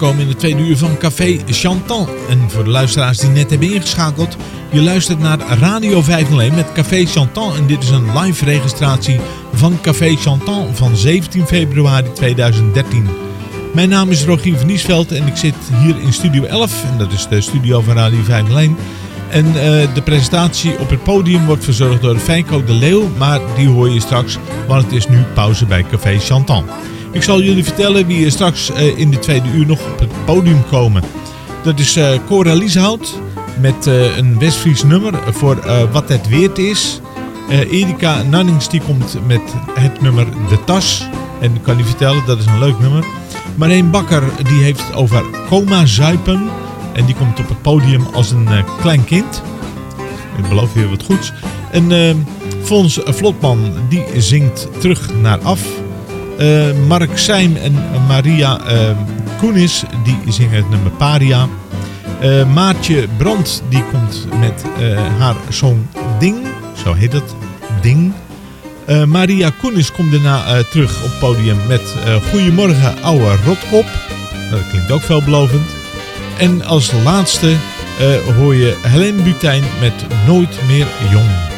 In de tweede uur van Café Chantant. En voor de luisteraars die net hebben ingeschakeld, je luistert naar Radio 501 met Café Chantant. En dit is een live registratie van Café Chantant van 17 februari 2013. Mijn naam is Rogier van en ik zit hier in Studio 11. En dat is de studio van Radio 501. En eh, de presentatie op het podium wordt verzorgd door Fijnko de Leeuw. Maar die hoor je straks, want het is nu pauze bij Café Chantant. Ik zal jullie vertellen wie straks eh, in de tweede uur nog op het podium komen. Dat is eh Cora Lieshout met eh, een Westfries nummer voor Wat het Weert is. Erika Nannings die komt met het nummer De Tas. En ik kan je vertellen, dat is een leuk nummer. Marijn Bakker die heeft het over coma zuipen. En die komt op het podium als een klein kind. Ik beloof weer wat goeds. En eh Fons Vlotman die zingt terug naar af. Eh, Mark Seim en Maria eh Koenis die zingen het nummer Paria. Eh, Maartje Brandt die komt met haar song Ding. Zo heet het. Ding. Maria Koenis komt daarna terug op het podium met eh, Goedemorgen ouwe rotkop. Dat klinkt ook veelbelovend. En als laatste hoor je Helene Butijn met Nooit meer jong.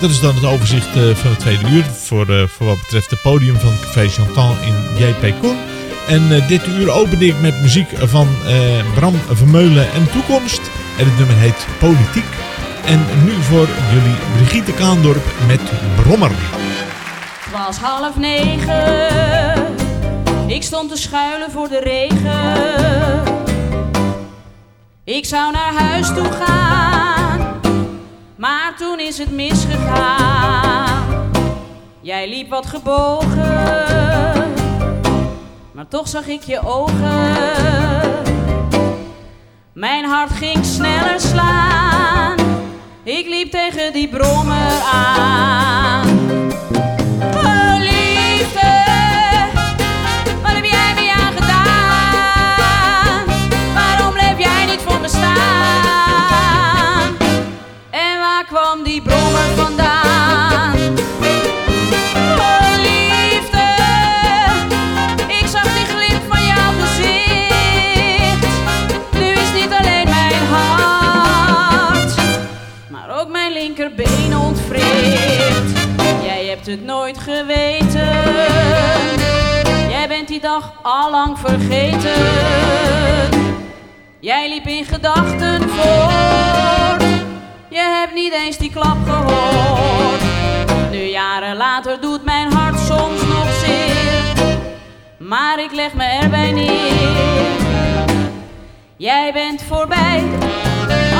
Dat is dan het overzicht eh, van het tweede uur voor, eh, voor wat betreft het podium van Café Chantal in JP Koen. En eh, dit uur opende ik met muziek van Bram Vermeulen en Toekomst. En het nummer heet Politiek. En nu voor jullie Brigitte Kaandorp met Brommer. Het was half negen. Ik stond te schuilen voor de regen. Ik zou naar huis toe gaan. Maar toen is het misgegaan. Jij liep wat gebogen. Maar toch zag ik je ogen. Mijn hart ging sneller slaan. Ik liep tegen die brommer aan. Die brommer vandaan? Oh liefde, ik zag die glimp van jouw gezicht. Nu is niet alleen mijn hart, maar ook mijn linkerbeen ontwricht. Jij hebt het nooit geweten. Jij bent die dag allang vergeten. Jij liep in gedachten voort. Je hebt niet eens die klap gehoord. Nu jaren later doet mijn hart soms nog zeer. Maar ik leg me erbij neer. Jij bent voorbij.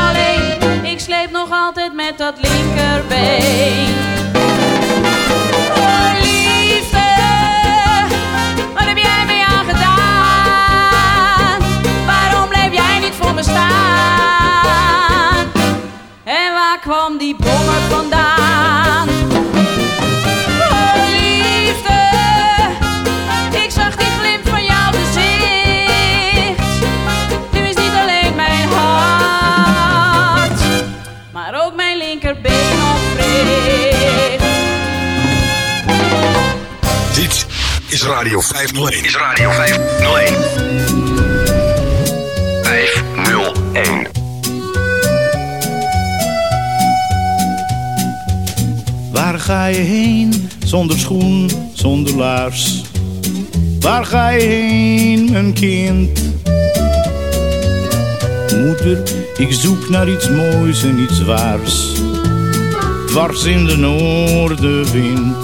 Alleen, ik sleep nog altijd met dat linkerbeen. Oh liefde, wat heb jij me aan gedaan? Waarom bleef jij niet voor me staan? Kwam die brommer vandaan? Oh liefde, ik zag die glimp van jouw gezicht. Nu is niet alleen mijn hart, maar ook mijn linkerbeen ontwricht. Dit is Radio 501. Is Radio 501. 501. Ga je heen zonder schoen, zonder laars? Waar ga je heen, mijn kind? Moeder, ik zoek naar iets moois en iets waars. Dwars in de noordenwind.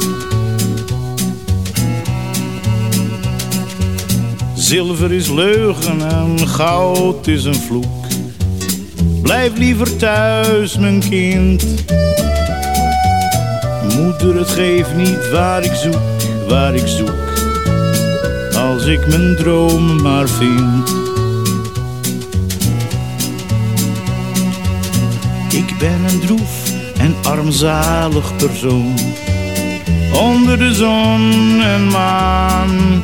Zilver is leugen en goud is een vloek. Blijf liever thuis, mijn kind. Moeder, het geeft niet waar ik zoek, waar ik zoek. Als ik mijn droom maar vind. Ik ben een droef en armzalig persoon. Onder de zon en maan.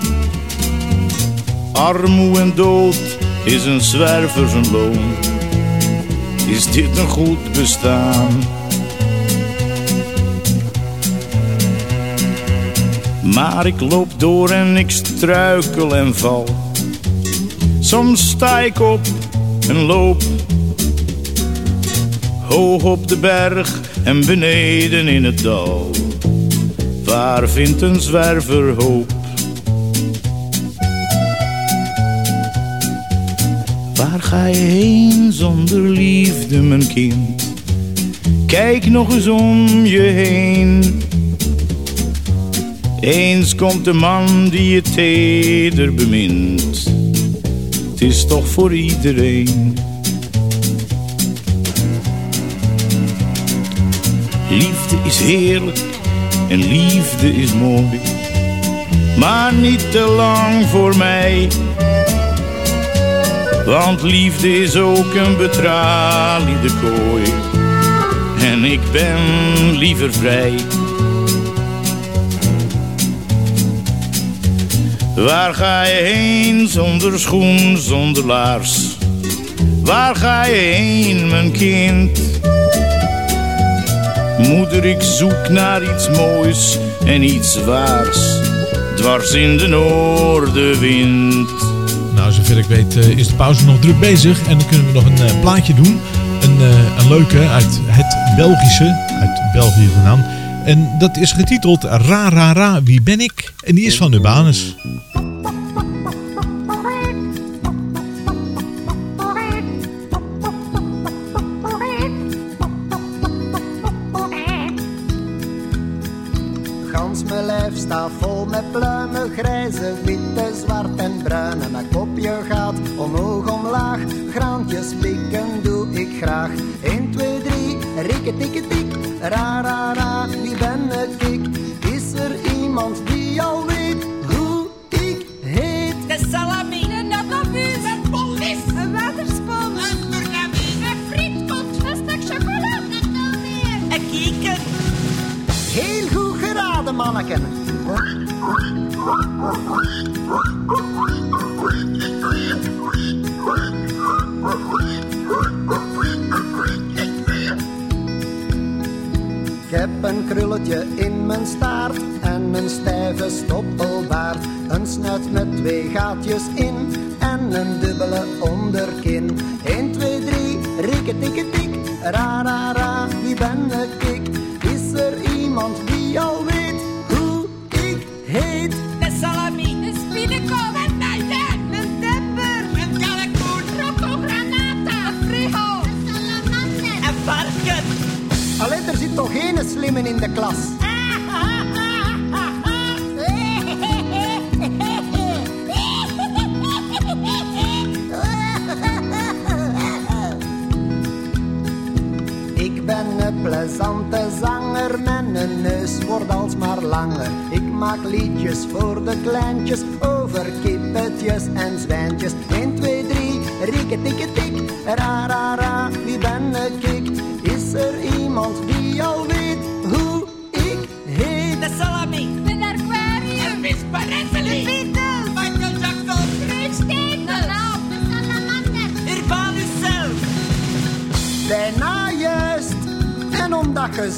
Armoe en dood is een zwerver zijn loon. Is dit een goed bestaan? Maar ik loop door en ik struikel en val. Soms sta ik op en loop. Hoog op de berg en beneden in het dal. Waar vindt een zwerver hoop? Waar ga je heen zonder liefde, mijn kind? Kijk nog eens om je heen. Eens komt de man die je teder bemint. Het is toch voor iedereen. Liefde is heerlijk en liefde is mooi. Maar niet te lang voor mij. Want liefde is ook een betraliede kooi. En ik ben liever vrij. Waar ga je heen zonder schoen, zonder laars? Waar ga je heen, mijn kind? Moeder, ik zoek naar iets moois en iets waars. Dwars in de noordenwind. Nou, zover ik weet eh, is de pauze nog druk bezig. En dan kunnen we nog een eh, plaatje doen. Een, eh, een leuke uit het Belgische, uit België vandaan. En dat is getiteld Ra Ra Ra, wie ben ik? En die is van Urbanus. Toch geen slimme in de klas. Ik ben een plezante zanger, mijn neus wordt alsmaar langer. Ik maak liedjes voor de kleintjes, over kippetjes en zwijntjes. 1, 2, 3, rikke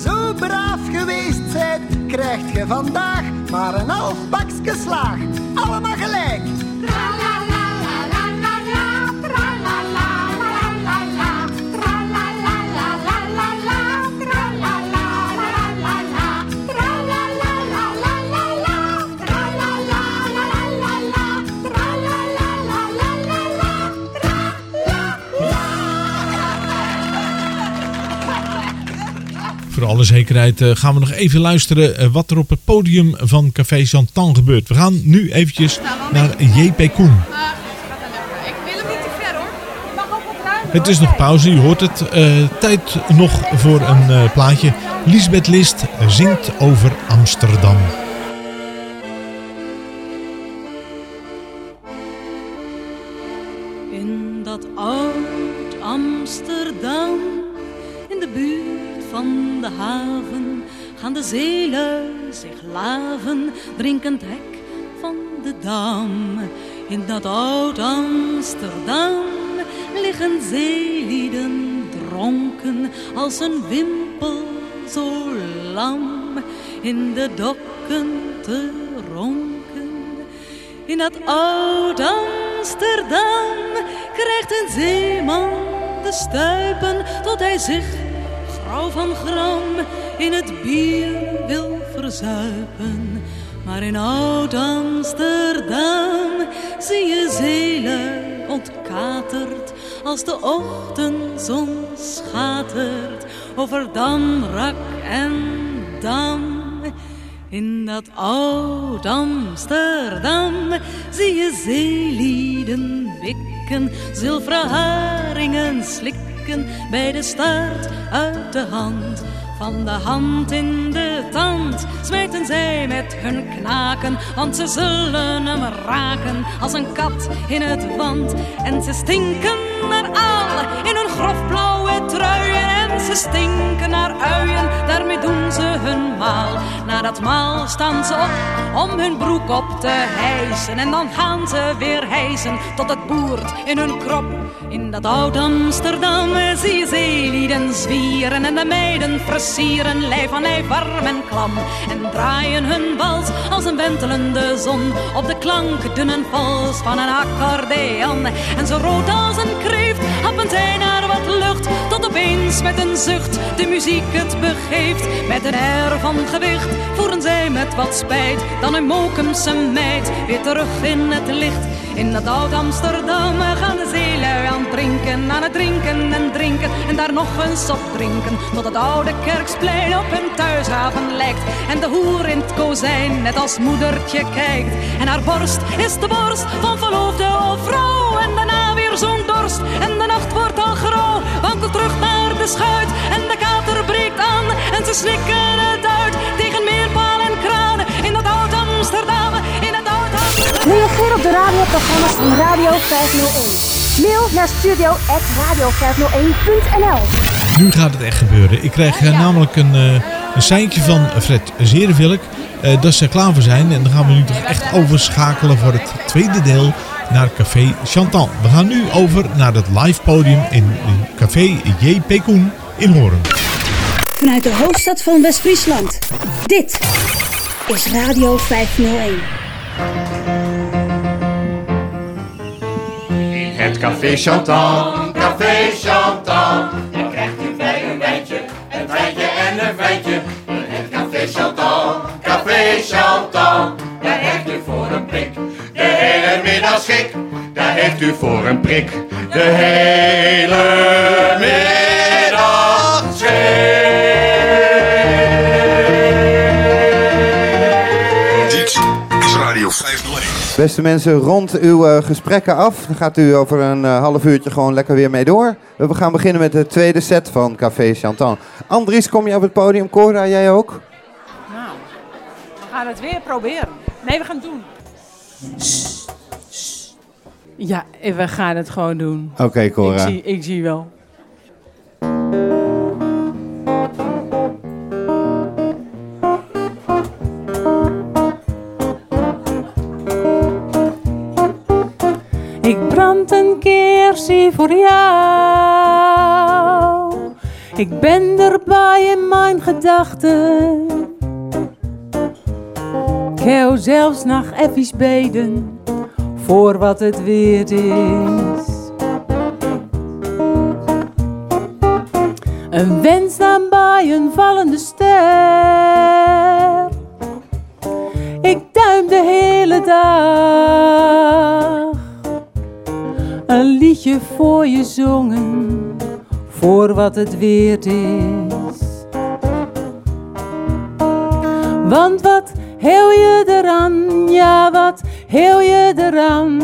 zo braaf geweest bent, krijgt je vandaag maar een half bakje slaag. Zekerheid eh, gaan we nog even luisteren eh, wat er op het podium van Café Chantan gebeurt. We gaan nu eventjes naar JP Koen. Ik wil hem niet te ver hoor. Je mag ook wat ruimer. Het is nog pauze, je hoort het. Eh, tijd nog voor een plaatje. Lisbeth List zingt over Amsterdam. Drinkend hek van de dam. In dat oud Amsterdam liggen zeelieden dronken als een wimpel zo lam in de dokken te ronken. In dat oud Amsterdam krijgt een zeeman de stuipen tot hij zich grauw van gram in het bier wil verzuipen. Maar in oud Amsterdam zie je zeilen ontkaterd als de ochtendzon schatert over Damrak en Dam. In dat oud Amsterdam zie je zeelieden wikken, zilveren haringen slikken bij de staart uit de hand Van de hand in de tand smijten zij met hun knaken, want ze zullen hem raken als een kat in het wand. En ze stinken naar al in hun grofblauwe truien en ze stinken naar uien, daarmee doen ze hun maal. Na dat maal staan ze op om hun broek op te hijsen en dan gaan ze weer hijsen tot het boert in hun krop. In dat oud Amsterdam zie je zeelieden zwieren en de meiden versieren, lijf aan lijf warm en klam. En draaien hun wals als een wentelende zon op de klank dunne vals van een accordeon. En zo rood als een kreeft zij naar wat lucht, tot opeens met een zucht de muziek het begeeft. Met een air van gewicht voeren zij met wat spijt dan een Mokumse meid weer terug in het licht. In dat oud Amsterdam gaan de zeelui aan het drinken, aan het drinken en drinken en daar nog eens op drinken. Tot het oude kerksplein op hun thuishaven lijkt en de hoer in het kozijn net als moedertje kijkt. En haar borst is de borst van verloofde of vrouw en daarna weer zo'n dorst terug naar de schuit en de kater breekt aan en ze slikken het uit tegen meerpaal en kranen in dat oud Amsterdam, in dat oud Amsterdam. Reageer op de radioprogramma's van Radio 501. Mail naar studio.radio501.nl Nu gaat het echt gebeuren. Ik krijg eh, namelijk een, eh, een seintje van Fred Zerenvilk eh, dat ze er klaar voor zijn. En dan gaan we nu toch echt overschakelen voor het tweede deel naar Café Chantal. We gaan nu over naar het live podium in Café J.P. Koen in Hoorn. Vanuit de hoofdstad van West-Friesland. Dit is Radio 501. Het Café Chantal, Café Chantal. Dan krijgt u bij een wijntje, een wijntje en een wijntje. In het Café Chantal, Café Chantal. Daar heeft u voor een prik, schik. Daar heeft u voor een prik, de hele middag Dit is Radio 501. Beste mensen, rond uw eh, gesprekken af. Dan gaat u over een eh, half uurtje gewoon lekker weer mee door. We gaan beginnen met de tweede set van Café Chantal. Andries, kom je op het podium? Cora, jij ook? Nou, we gaan het weer proberen. Nee, we gaan het doen. Ja, we gaan het gewoon doen. Oké, Cora. Ik zie, ik zie wel. Ik brand een keersie voor jou. Ik ben erbij in mijn gedachten. Ik zelfs nog even beden voor wat het weer is. Een wens dan bij een vallende ster. Ik duim de hele dag een liedje voor je zongen, voor wat het weer is. Want wat heel je eraan, ja wat heel je eraan?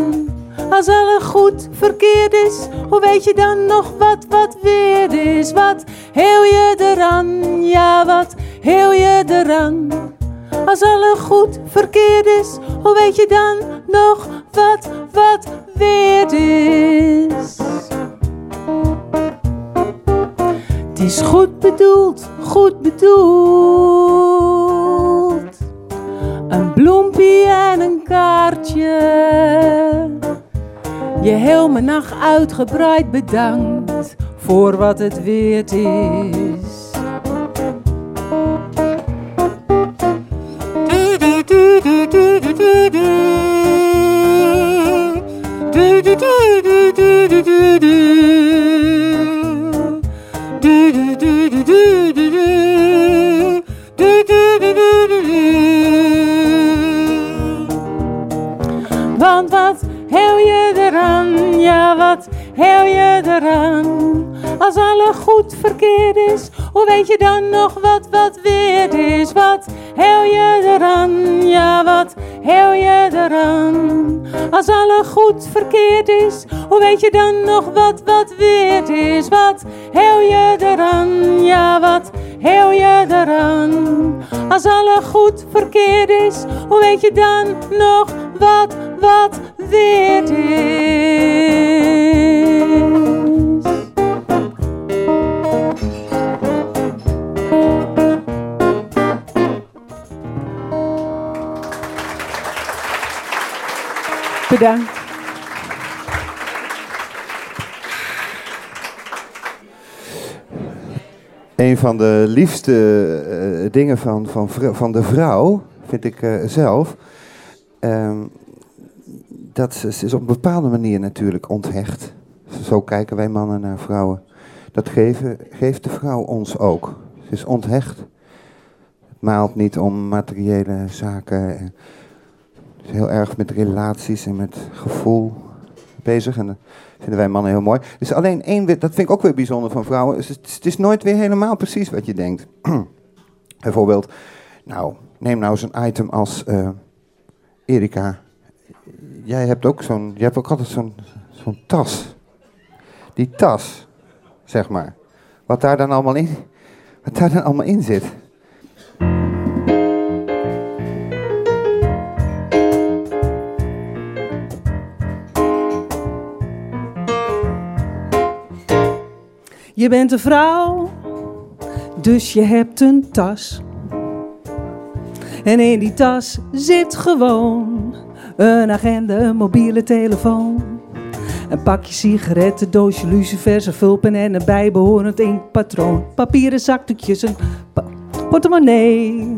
Als alles goed verkeerd is, hoe weet je dan nog wat wat weer is? Wat heel je eraan, ja wat heel je eraan? Als alles goed verkeerd is, hoe weet je dan nog wat wat weer is? Het is goed bedoeld, goed bedoeld. Een bloempie en een kaartje. Je heel mijn nacht uitgebreid bedankt voor wat het weer is. Heel je eraan, ja wat heel je eraan? Als alle goed verkeerd is, hoe weet je dan nog wat wat weer is? Wat heel je eraan, ja wat heel je eraan? Als alle goed verkeerd is, hoe weet je dan nog wat wat weer is? Wat heel je eraan, ja wat heel je veranderen. Als alle goed verkeerd is, hoe weet je dan nog wat wat weer is? Bedankt. Een van de liefste eh, dingen van, van, van de vrouw, vind ik eh, zelf, ehm, dat ze is op een bepaalde manier natuurlijk onthecht. Zo kijken wij mannen naar vrouwen. Dat geven, geeft de vrouw ons ook. Ze is onthecht. Het maalt niet om materiële zaken. Heel erg met relaties en met gevoel bezig. En dat vinden wij mannen heel mooi. Dus alleen één, dat vind ik ook weer bijzonder van vrouwen. Het, is nooit weer helemaal precies wat je denkt. Bijvoorbeeld, nou, neem nou zo'n item als eh, Erika. Jij hebt ook zo'n, jij hebt ook altijd zo'n, zo'n tas. Die tas, zeg maar. Wat daar dan allemaal in, wat daar dan allemaal in zit. Je bent een vrouw, dus je hebt een tas. En in die tas zit gewoon een agenda, een mobiele telefoon. Een pakje sigaretten, doosje lucifers, een vulpen en een bijbehorend inkpatroon. Papieren zakdoekjes, een pa- portemonnee.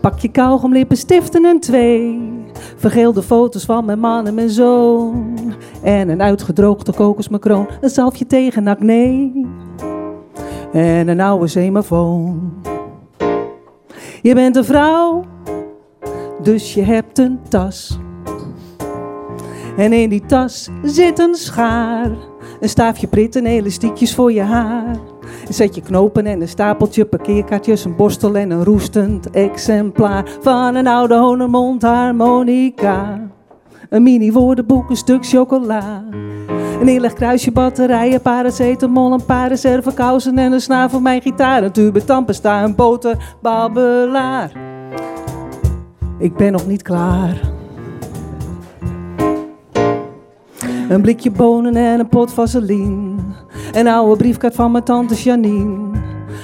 Pakje kauwgom, lippenstiften en twee. Vergeelde foto's van mijn man en mijn zoon. En een uitgedroogde kokosmacroon, een zalfje tegen acne. En een oude semafoon. Je bent een vrouw, dus je hebt een tas. En in die tas zit een schaar. Een staafje prit en elastiekjes voor je haar. Een setje knopen en een stapeltje parkeerkaartjes, een borstel en een roestend exemplaar van een oude honemond harmonica. Een mini woordenboek, een stuk chocola. Een inleg kruisje batterijen, paracetamol, een paar reservekousen en een snaar voor mijn gitaar. Een tube tandpasta, een boter, babbelaar. Ik ben nog niet klaar. Een blikje bonen en een pot vaseline. Een oude briefkaart van mijn tante Janine.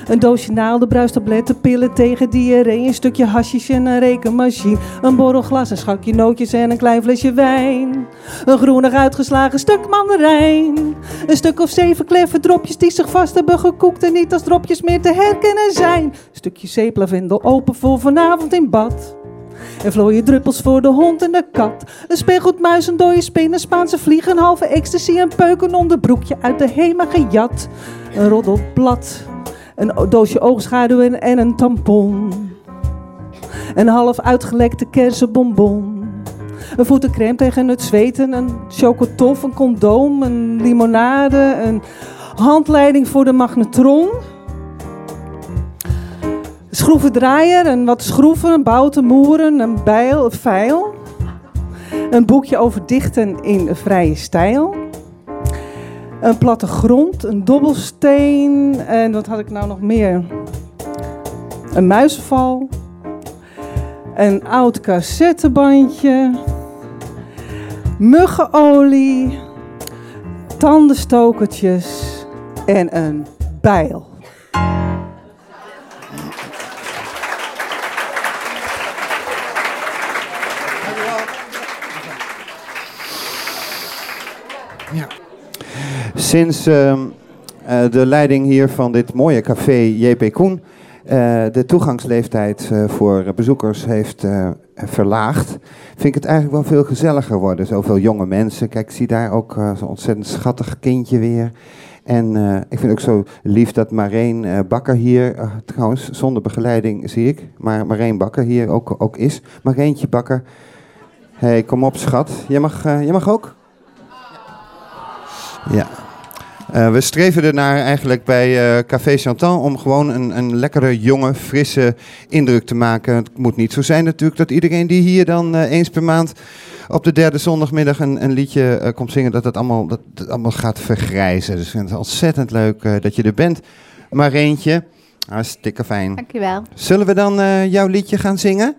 Een doosje naalden, bruistabletten, pillen tegen diarree. Een stukje hashish en een rekenmachine. Een borrelglas, een schakje nootjes en een klein flesje wijn. Een groenig uitgeslagen stuk mandarijn. Een stuk of zeven kleffe dropjes die zich vast hebben gekoekt en niet als dropjes meer te herkennen zijn. Stukje zeeplavendel open voor vanavond in bad. En vlooien druppels voor de hond en de kat. Een speelgoedmuis, een dode spin, een Spaanse vlieg, een halve ecstasy, een peuken onderbroekje uit de HEMA gejat. Een roddelblad, een doosje oogschaduwen en een tampon. Een half uitgelekte kersenbonbon. Een voetencrème tegen het zweten, een chocotof, een condoom, een limonade, een handleiding voor de magnetron. Schroevendraaier, een wat schroeven, een bouten, moeren, een bijl, een vijl. Een boekje over dichten in vrije stijl. Een platte grond, een dobbelsteen en wat had ik nou nog meer? Een muizenval. Een oud cassettebandje. Muggenolie. Tandenstokertjes. En een bijl. Sinds ehm, eh, de leiding hier van dit mooie café JP Koen eh, de toegangsleeftijd eh, voor bezoekers heeft verlaagd, vind ik het eigenlijk wel veel gezelliger worden. Zoveel jonge mensen. Kijk, ik zie daar ook zo'n ontzettend schattig kindje weer. En ik vind ook zo lief dat Marijn Bakker hier, trouwens zonder begeleiding zie ik, maar Marijn Bakker hier ook, ook is. Marijntje Bakker, hey, kom op schat. Jij mag, jij mag ook? Ja. Eh, we streven ernaar eigenlijk bij eh, Café Chantan om gewoon een, een lekkere, jonge, frisse indruk te maken. Het moet niet zo zijn natuurlijk dat iedereen die hier dan eh, eens per maand op de derde zondagmiddag een, een liedje komt zingen, dat het allemaal, dat het allemaal gaat vergrijzen. Dus ik vind het ontzettend leuk dat je er bent. Maar eentje. Hartstikke fijn. Dankjewel. Zullen we dan jouw liedje gaan zingen?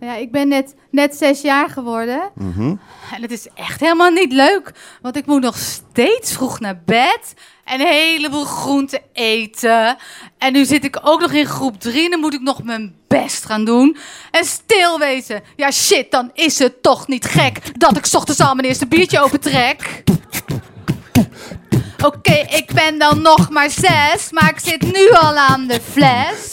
Ja, ik ben net, net zes jaar geworden. Mhm. En het is echt helemaal niet leuk. Want ik moet nog steeds vroeg naar bed. En een heleboel groenten eten. En nu zit ik ook nog in groep 3. En dan moet ik nog mijn best gaan doen. En stilwezen. Ja, shit, dan is het toch niet gek dat ik 's ochtends al mijn eerste biertje opentrek. Oké, ik ben dan nog maar zes, maar ik zit nu al aan de fles.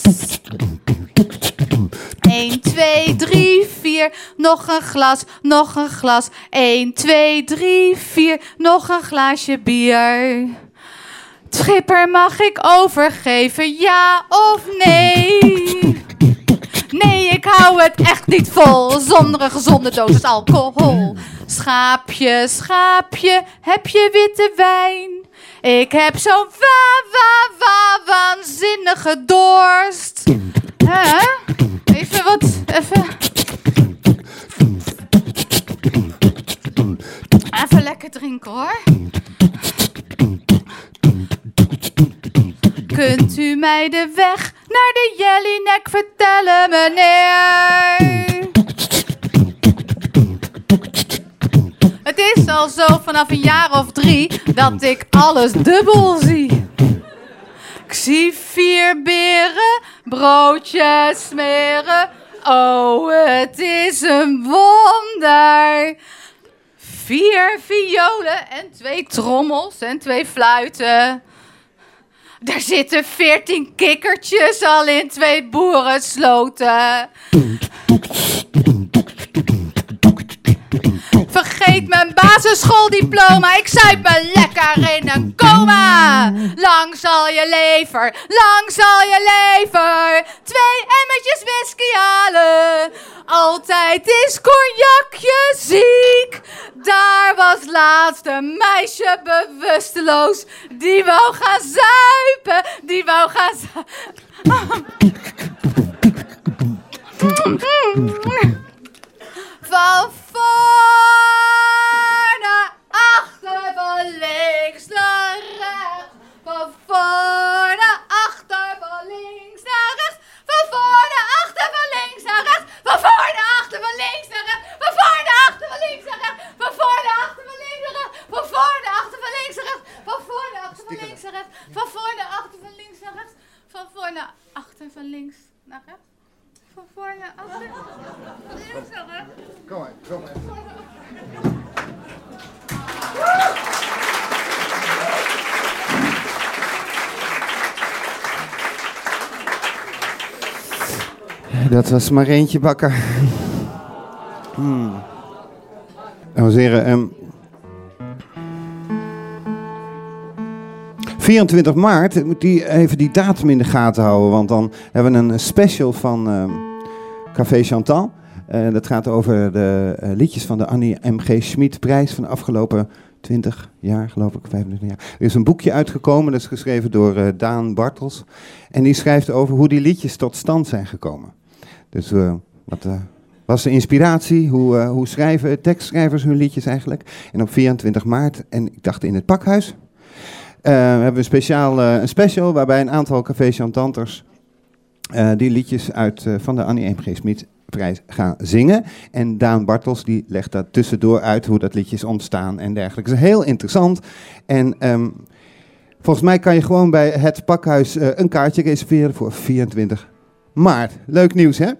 1, 2, 3, 4, nog een glas, nog een glas. 1, 2, 3, 4, nog een glaasje bier. Schipper, mag ik overgeven, ja of nee? Nee, ik hou het echt niet vol zonder een gezonde dosis alcohol. Schaapje, schaapje, heb je witte wijn? Ik heb zo'n wa, wa, wa, waanzinnige dorst. Hè? Even wat, even... Even lekker drinken hoor. Kunt u mij de weg naar de Jellinek vertellen, meneer? Het is al zo vanaf een jaar of drie dat ik alles dubbel zie. Ik zie vier beren, broodjes smeren. Oh, het is een wonder. Vier violen en twee trommels en twee fluiten. Daar zitten veertien kikkertjes al in twee boerensloten. Mijn basisschooldiploma, ik zuip me lekker in een coma. Lang zal je lever, lang zal je lever. Twee emmertjes whisky halen. Altijd is cognacje ziek. Daar was laatst een meisje bewusteloos. Die wou gaan zuipen, die wou gaan zuipen. Van voor naar achter, van links naar rechts. Van voor naar achter, van links naar rechts. Van voor naar achter, van links naar rechts. Van voor naar achter, van links naar rechts. Van voor naar achter, van links naar rechts. Van voor naar achter, van links naar rechts. Van voor naar achter, van links naar rechts. Van voor naar achter, van links naar rechts. Van voor naar achter, van links naar rechts. Van voor naar achter, van links naar rechts. Kom maar, kom maar. Dat was maar eentje bakker. Hmm. Dames en heren, ehm, 24 maart, ik moet die, even die datum in de gaten houden, want dan hebben we een special van ehm, Café Chantal. Eh, dat gaat over de eh, liedjes van de Annie M.G. Schmid prijs van de afgelopen 20 jaar, geloof ik, 25 jaar. Er is een boekje uitgekomen, dat is geschreven door eh, Daan Bartels. En die schrijft over hoe die liedjes tot stand zijn gekomen. Dus eh, wat eh, was de inspiratie? Hoe, eh, hoe schrijven tekstschrijvers hun liedjes eigenlijk? En op 24 maart, en ik dacht in het pakhuis, hebben we een, speciaal, een special waarbij een aantal café chantanters die liedjes uit, van de Annie M.G. Smit prijs gaan zingen. En Daan Bartels die legt daar tussendoor uit hoe dat liedje is ontstaan en dergelijke. Het is heel interessant. En ehm, volgens mij kan je gewoon bij het pakhuis een kaartje reserveren voor 24 maart. Leuk nieuws, hè?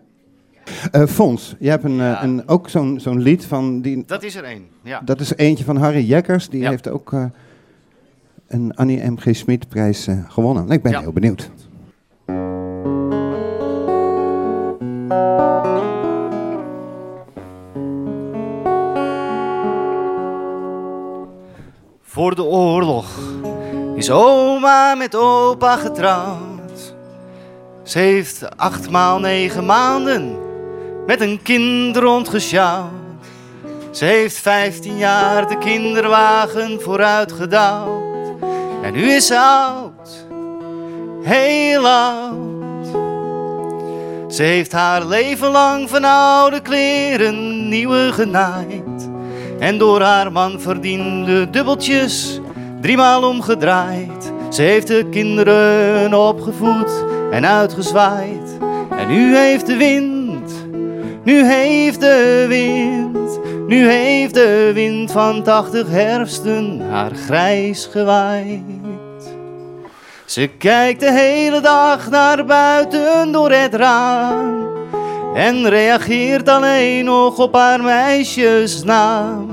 Eh Fons, je hebt een, eh, een, ook zo'n zo'n lied van... Die, Dat is er één, ja. Dat is eentje van Harry Jekkers. Die heeft ook eh, een Annie M.G. Smit prijs gewonnen. Ik ben Ja. heel benieuwd. Voor de oorlog is oma met opa getrouwd. Ze heeft acht maal negen maanden met een kind rondgesjouwd. Ze heeft vijftien jaar de kinderwagen vooruit. En nu is ze oud, heel oud. Ze heeft haar leven lang van oude kleren nieuwe genaaid. En door haar man verdiende dubbeltjes driemaal omgedraaid. Ze heeft de kinderen opgevoed en uitgezwaaid. En nu heeft de wind, nu heeft de wind, nu heeft de wind van tachtig herfsten haar grijs gewaaid. Ze kijkt de hele dag naar buiten door het raam en reageert alleen nog op haar meisjesnaam.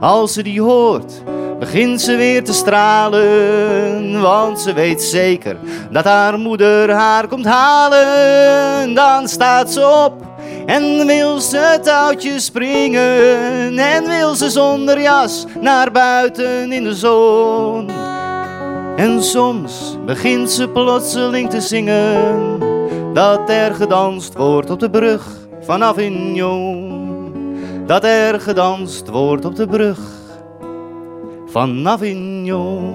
Als ze die hoort, begint ze weer te stralen, want ze weet zeker dat haar moeder haar komt halen. Dan staat ze op en wil ze touwtjes springen en wil ze zonder jas naar buiten in de zon. En soms begint ze plotseling te zingen dat er gedanst wordt op de brug van Avignon. Dat er gedanst wordt op de brug van Avignon.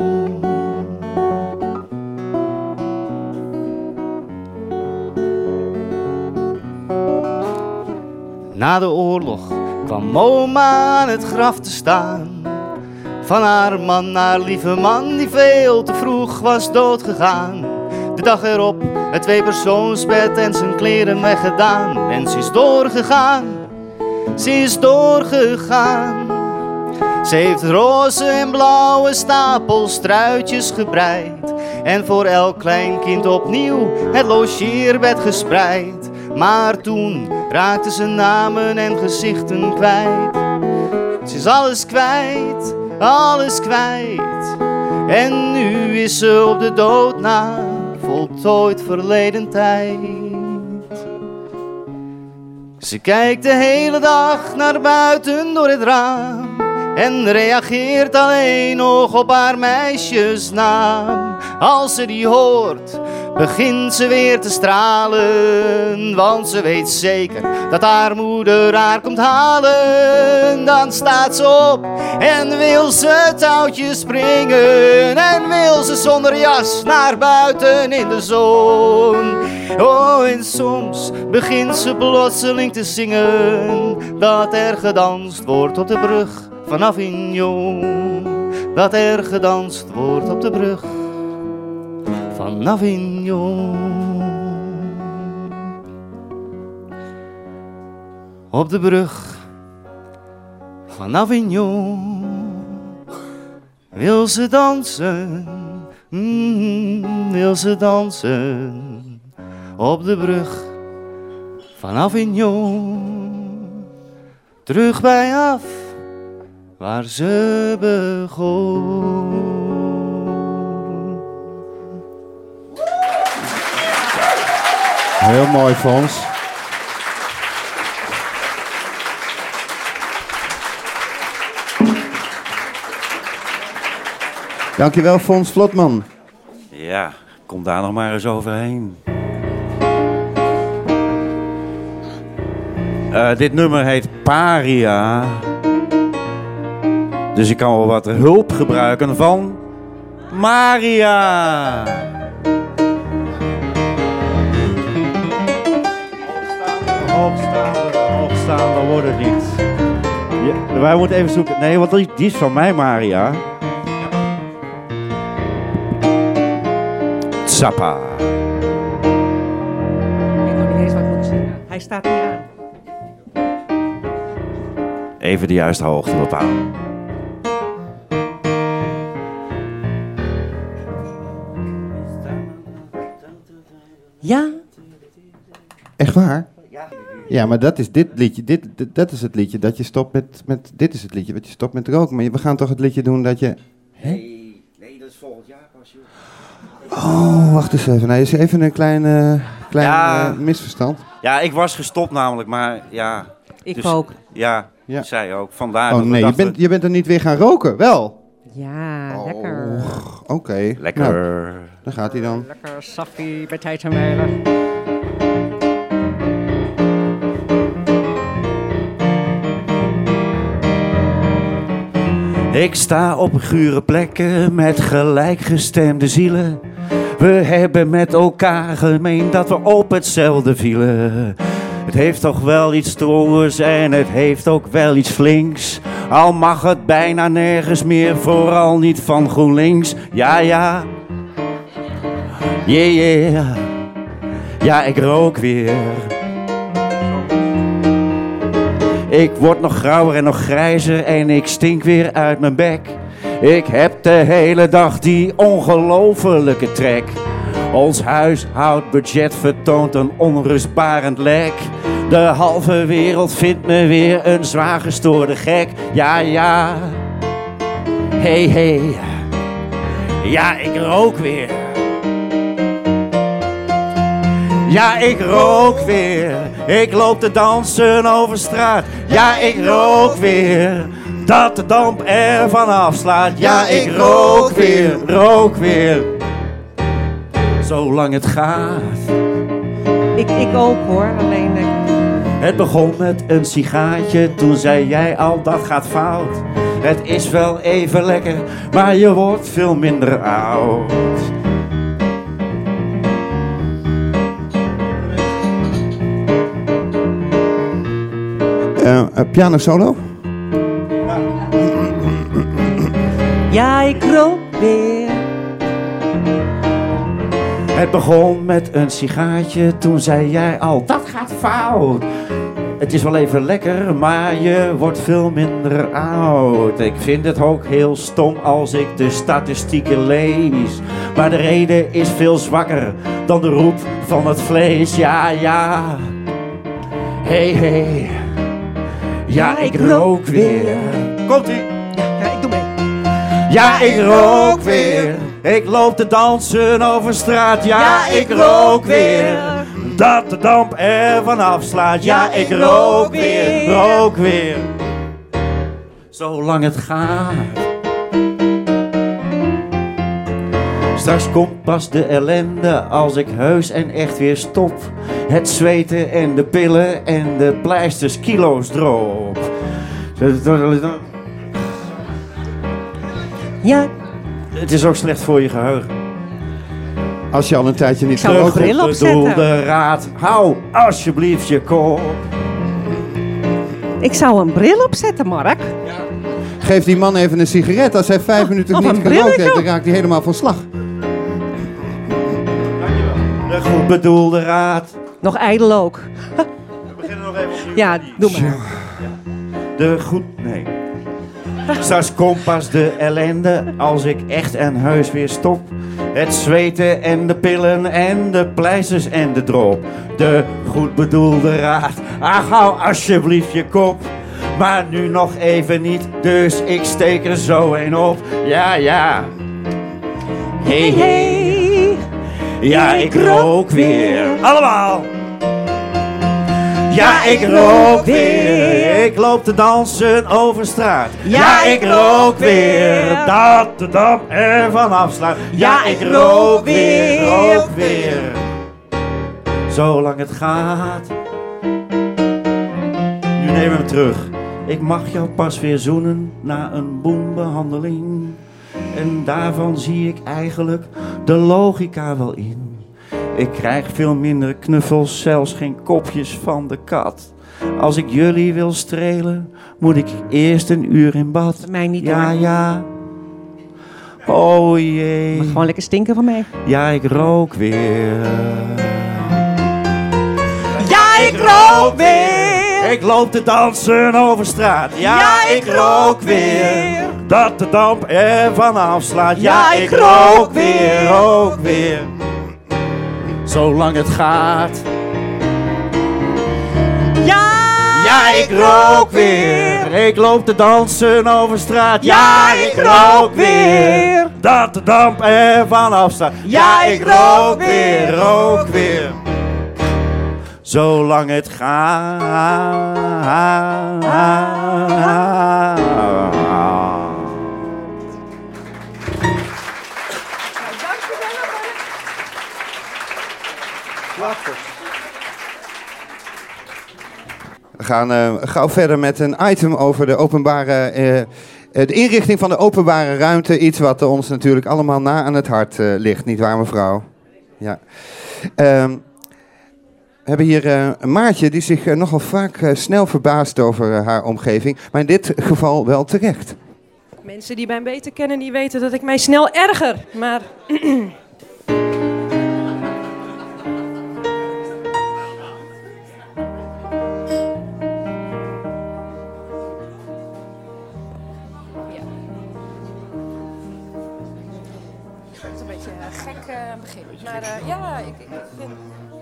Na de oorlog kwam Moma aan het graf te staan. Van haar man, haar lieve man, die veel te vroeg was doodgegaan. De dag erop het tweepersoonsbed en zijn kleren weggedaan. En ze is doorgegaan, ze is doorgegaan. Ze heeft roze en blauwe stapels struitjes gebreid. En voor elk klein kind opnieuw het logeerbed gespreid. Maar toen raakte ze namen en gezichten kwijt. Ze is alles kwijt, alles kwijt. En nu is ze op de dood na, voltooid verleden tijd. Ze kijkt de hele dag naar buiten door het raam en reageert alleen nog op haar meisjesnaam. Als ze die hoort, begint ze weer te stralen, want ze weet zeker dat haar moeder haar komt halen. Dan staat ze op en wil ze touwtjes springen en wil ze zonder jas naar buiten in de zon. Oh, en soms begint ze plotseling te zingen dat er gedanst wordt op de brug van Avignon. Dat er gedanst wordt op de brug van Avignon. Op de brug van Avignon wil ze dansen, mm, wil ze dansen. Op de brug van Avignon, terug bij af waar ze begon. Heel mooi, Fons. Dankjewel, Fons Vlotman. Ja, kom daar nog maar eens overheen. Eh, dit nummer heet Paria. Dus ik kan wel wat hulp gebruiken van Maria. Hoogstaande, hoogstaande wordt het niet. Ja, wij moeten even zoeken. Nee, want die is van mij, Maria. Zappa. Ik weet nog niet eens wat ik moet zingen. Hij staat hier aan. Even de juiste hoogte bepalen. Echt waar? Ja, maar dat is dit liedje. Dit, dit- dat is het liedje dat je stopt met, met. Dit is het liedje dat je stopt met roken. Maar we gaan toch het liedje doen dat je. Nee, nee, dat is volgend jaar pas, joh. Oh, wacht eens even. Nee, is even een klein, klein Ja. eh, misverstand. Ja, ik was gestopt namelijk, maar ja. Ik dus- ook. Ja, zij ook. Vandaar Oh dat we nee, je bent, je bent er niet weer gaan roken. Wel. Ja, lekker. Oké. Lekker. Nou, daar gaat hij dan. Lekker saffie, betijtenmelen. Ik sta op gure plekken met gelijkgestemde zielen. We hebben met elkaar gemeen dat we op hetzelfde vielen. Het heeft toch wel iets stoers en het heeft ook wel iets flinks. Al mag het bijna nergens meer, vooral niet van GroenLinks. Ja, ja, Yeah, yeah. Ja, ik rook weer. Ik word nog grauwer en nog grijzer en ik stink weer uit mijn bek. Ik heb de hele dag die ongelofelijke trek. Ons huishoudbudget vertoont een onrustbarend lek. De halve wereld vindt me weer een zwaar gestoorde gek. Ja, ja. Hey, hey. Ja, ik rook weer. Ja, ik rook weer. Ik loop te dansen over straat. Ja, ik rook weer. Dat de damp er vanaf slaat. Ja, ik rook weer, rook weer. Zolang het gaat. Ik, ik ook hoor, alleen ik... Het begon met een sigaartje, toen zei jij al dat gaat fout. Het is wel even lekker, maar je wordt veel minder oud. Piano solo? Ja, ik rook weer. Het begon met een sigaartje, toen zei jij al dat gaat fout. Het is wel even lekker, maar je wordt veel minder oud. Ik vind het ook heel stom als ik de statistieken lees. Maar de reden is veel zwakker dan de roep van het vlees. Ja, ja. Hey, hey. Ja, ik rook weer. Komt-ie. Ja, ik doe mee. Ja, ik rook weer. Ik loop te dansen over straat. Ja, ik rook weer. Dat de damp er vanaf slaat. Ja, ik rook weer, rook weer. Zolang het gaat. Straks komt pas de ellende als ik heus en echt weer stop. Het zweten en de pillen en de pleisters kilo's drop. Ja. Het is ook slecht voor je geheugen. Als je al een tijdje niet zou een gerookt hebt. bril opzetten. Bedoelde raad, hou alsjeblieft je kop. Ik zou een bril opzetten, Mark. Geef die man even een sigaret. Als hij vijf minuten of niet gerookt heeft, dan raakt hij helemaal van slag. De goed bedoelde raad. Nog ijdel ook. Ja, doe maar. De goed, nee. Straks komt pas de ellende als ik echt en heus weer stop. Het zweten en de pillen en de pleisters en de drop. De goed bedoelde raad, ach hou alsjeblieft je kop. Maar nu nog even niet, dus ik steek er zo een op. Ja, ja. Hey, hey. Ja, ik rook weer. Allemaal. Ja, ik rook weer. Ik loop te dansen over straat. Ja, ik rook weer. Dat de damp er vanaf slaat. Ja, ik rook weer, rook weer. Zolang het gaat. Nu we hem terug. Ik mag jou pas weer zoenen na een boembehandeling. En daarvan zie ik eigenlijk de logica wel in. Ik krijg veel minder knuffels, zelfs geen kopjes van de kat. Als ik jullie wil strelen, moet ik eerst een uur in bad. Mij niet Ja, hoor. ja. Oh jee. Mag gewoon lekker stinken van mij. Ja, ik rook weer. Ja, ik rook weer. Ik loop te dansen over straat. Ja, ik rook weer. Dat de damp er vanaf slaat. Ja, ik rook weer, rook weer. Zolang het gaat. Ja, Ja, ik rook weer. Ik loop te dansen over straat. Ja, ik rook weer. Dat de damp er vanaf slaat. Ja, ik rook weer, rook weer. Zolang het gaat. Gaan eh, gauw verder met een item over de openbare... eh, de inrichting van de openbare ruimte. Iets wat ons natuurlijk allemaal na aan het hart ligt. Niet waar, mevrouw? Ja. Ehm, we hebben hier een Maartje die zich nogal vaak snel verbaast over haar omgeving. Maar in dit geval wel terecht. Mensen die mij beter kennen, die weten dat ik mij snel erger. Maar Ja, ik, ik vind...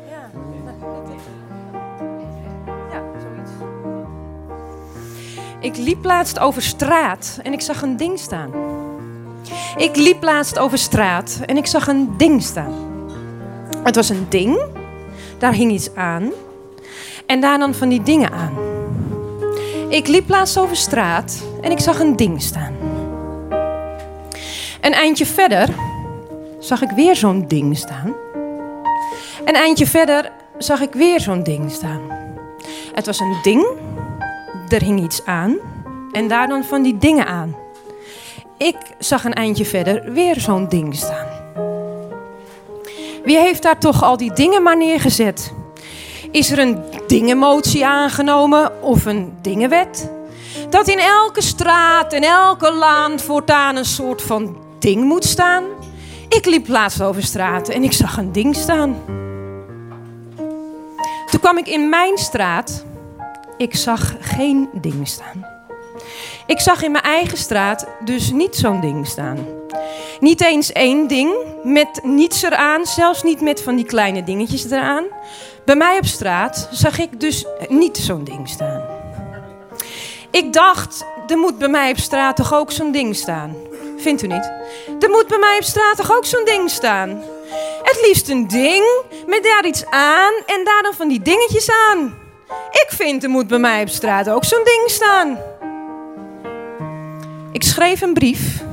Ja, ja, zoiets. Ik liep laatst over straat en ik zag een ding staan. Ik liep laatst over straat en ik zag een ding staan. Het was een ding, daar hing iets aan en daar dan van die dingen aan. Ik liep laatst over straat en ik zag een ding staan. Een eindje verder zag ik weer zo'n ding staan. Een eindje verder zag ik weer zo'n ding staan. Het was een ding, er hing iets aan en daar dan van die dingen aan. Ik zag een eindje verder weer zo'n ding staan. Wie heeft daar toch al die dingen maar neergezet? Is er een dingenmotie aangenomen of een dingenwet? Dat in elke straat en elke laan voortaan een soort van ding moet staan? Ik liep laatst over straat en ik zag een ding staan. Toen kwam ik in mijn straat. Ik zag geen ding staan. Ik zag in mijn eigen straat dus niet zo'n ding staan. Niet eens één ding, met niets eraan, zelfs niet met van die kleine dingetjes eraan. Bij mij op straat zag ik dus niet zo'n ding staan. Ik dacht, er moet bij mij op straat toch ook zo'n ding staan. Vindt u niet? Er moet bij mij op straat toch ook zo'n ding staan. Het liefst een ding met daar iets aan en daar dan van die dingetjes aan. Ik vind er moet bij mij op straat ook zo'n ding staan. Ik schreef een brief.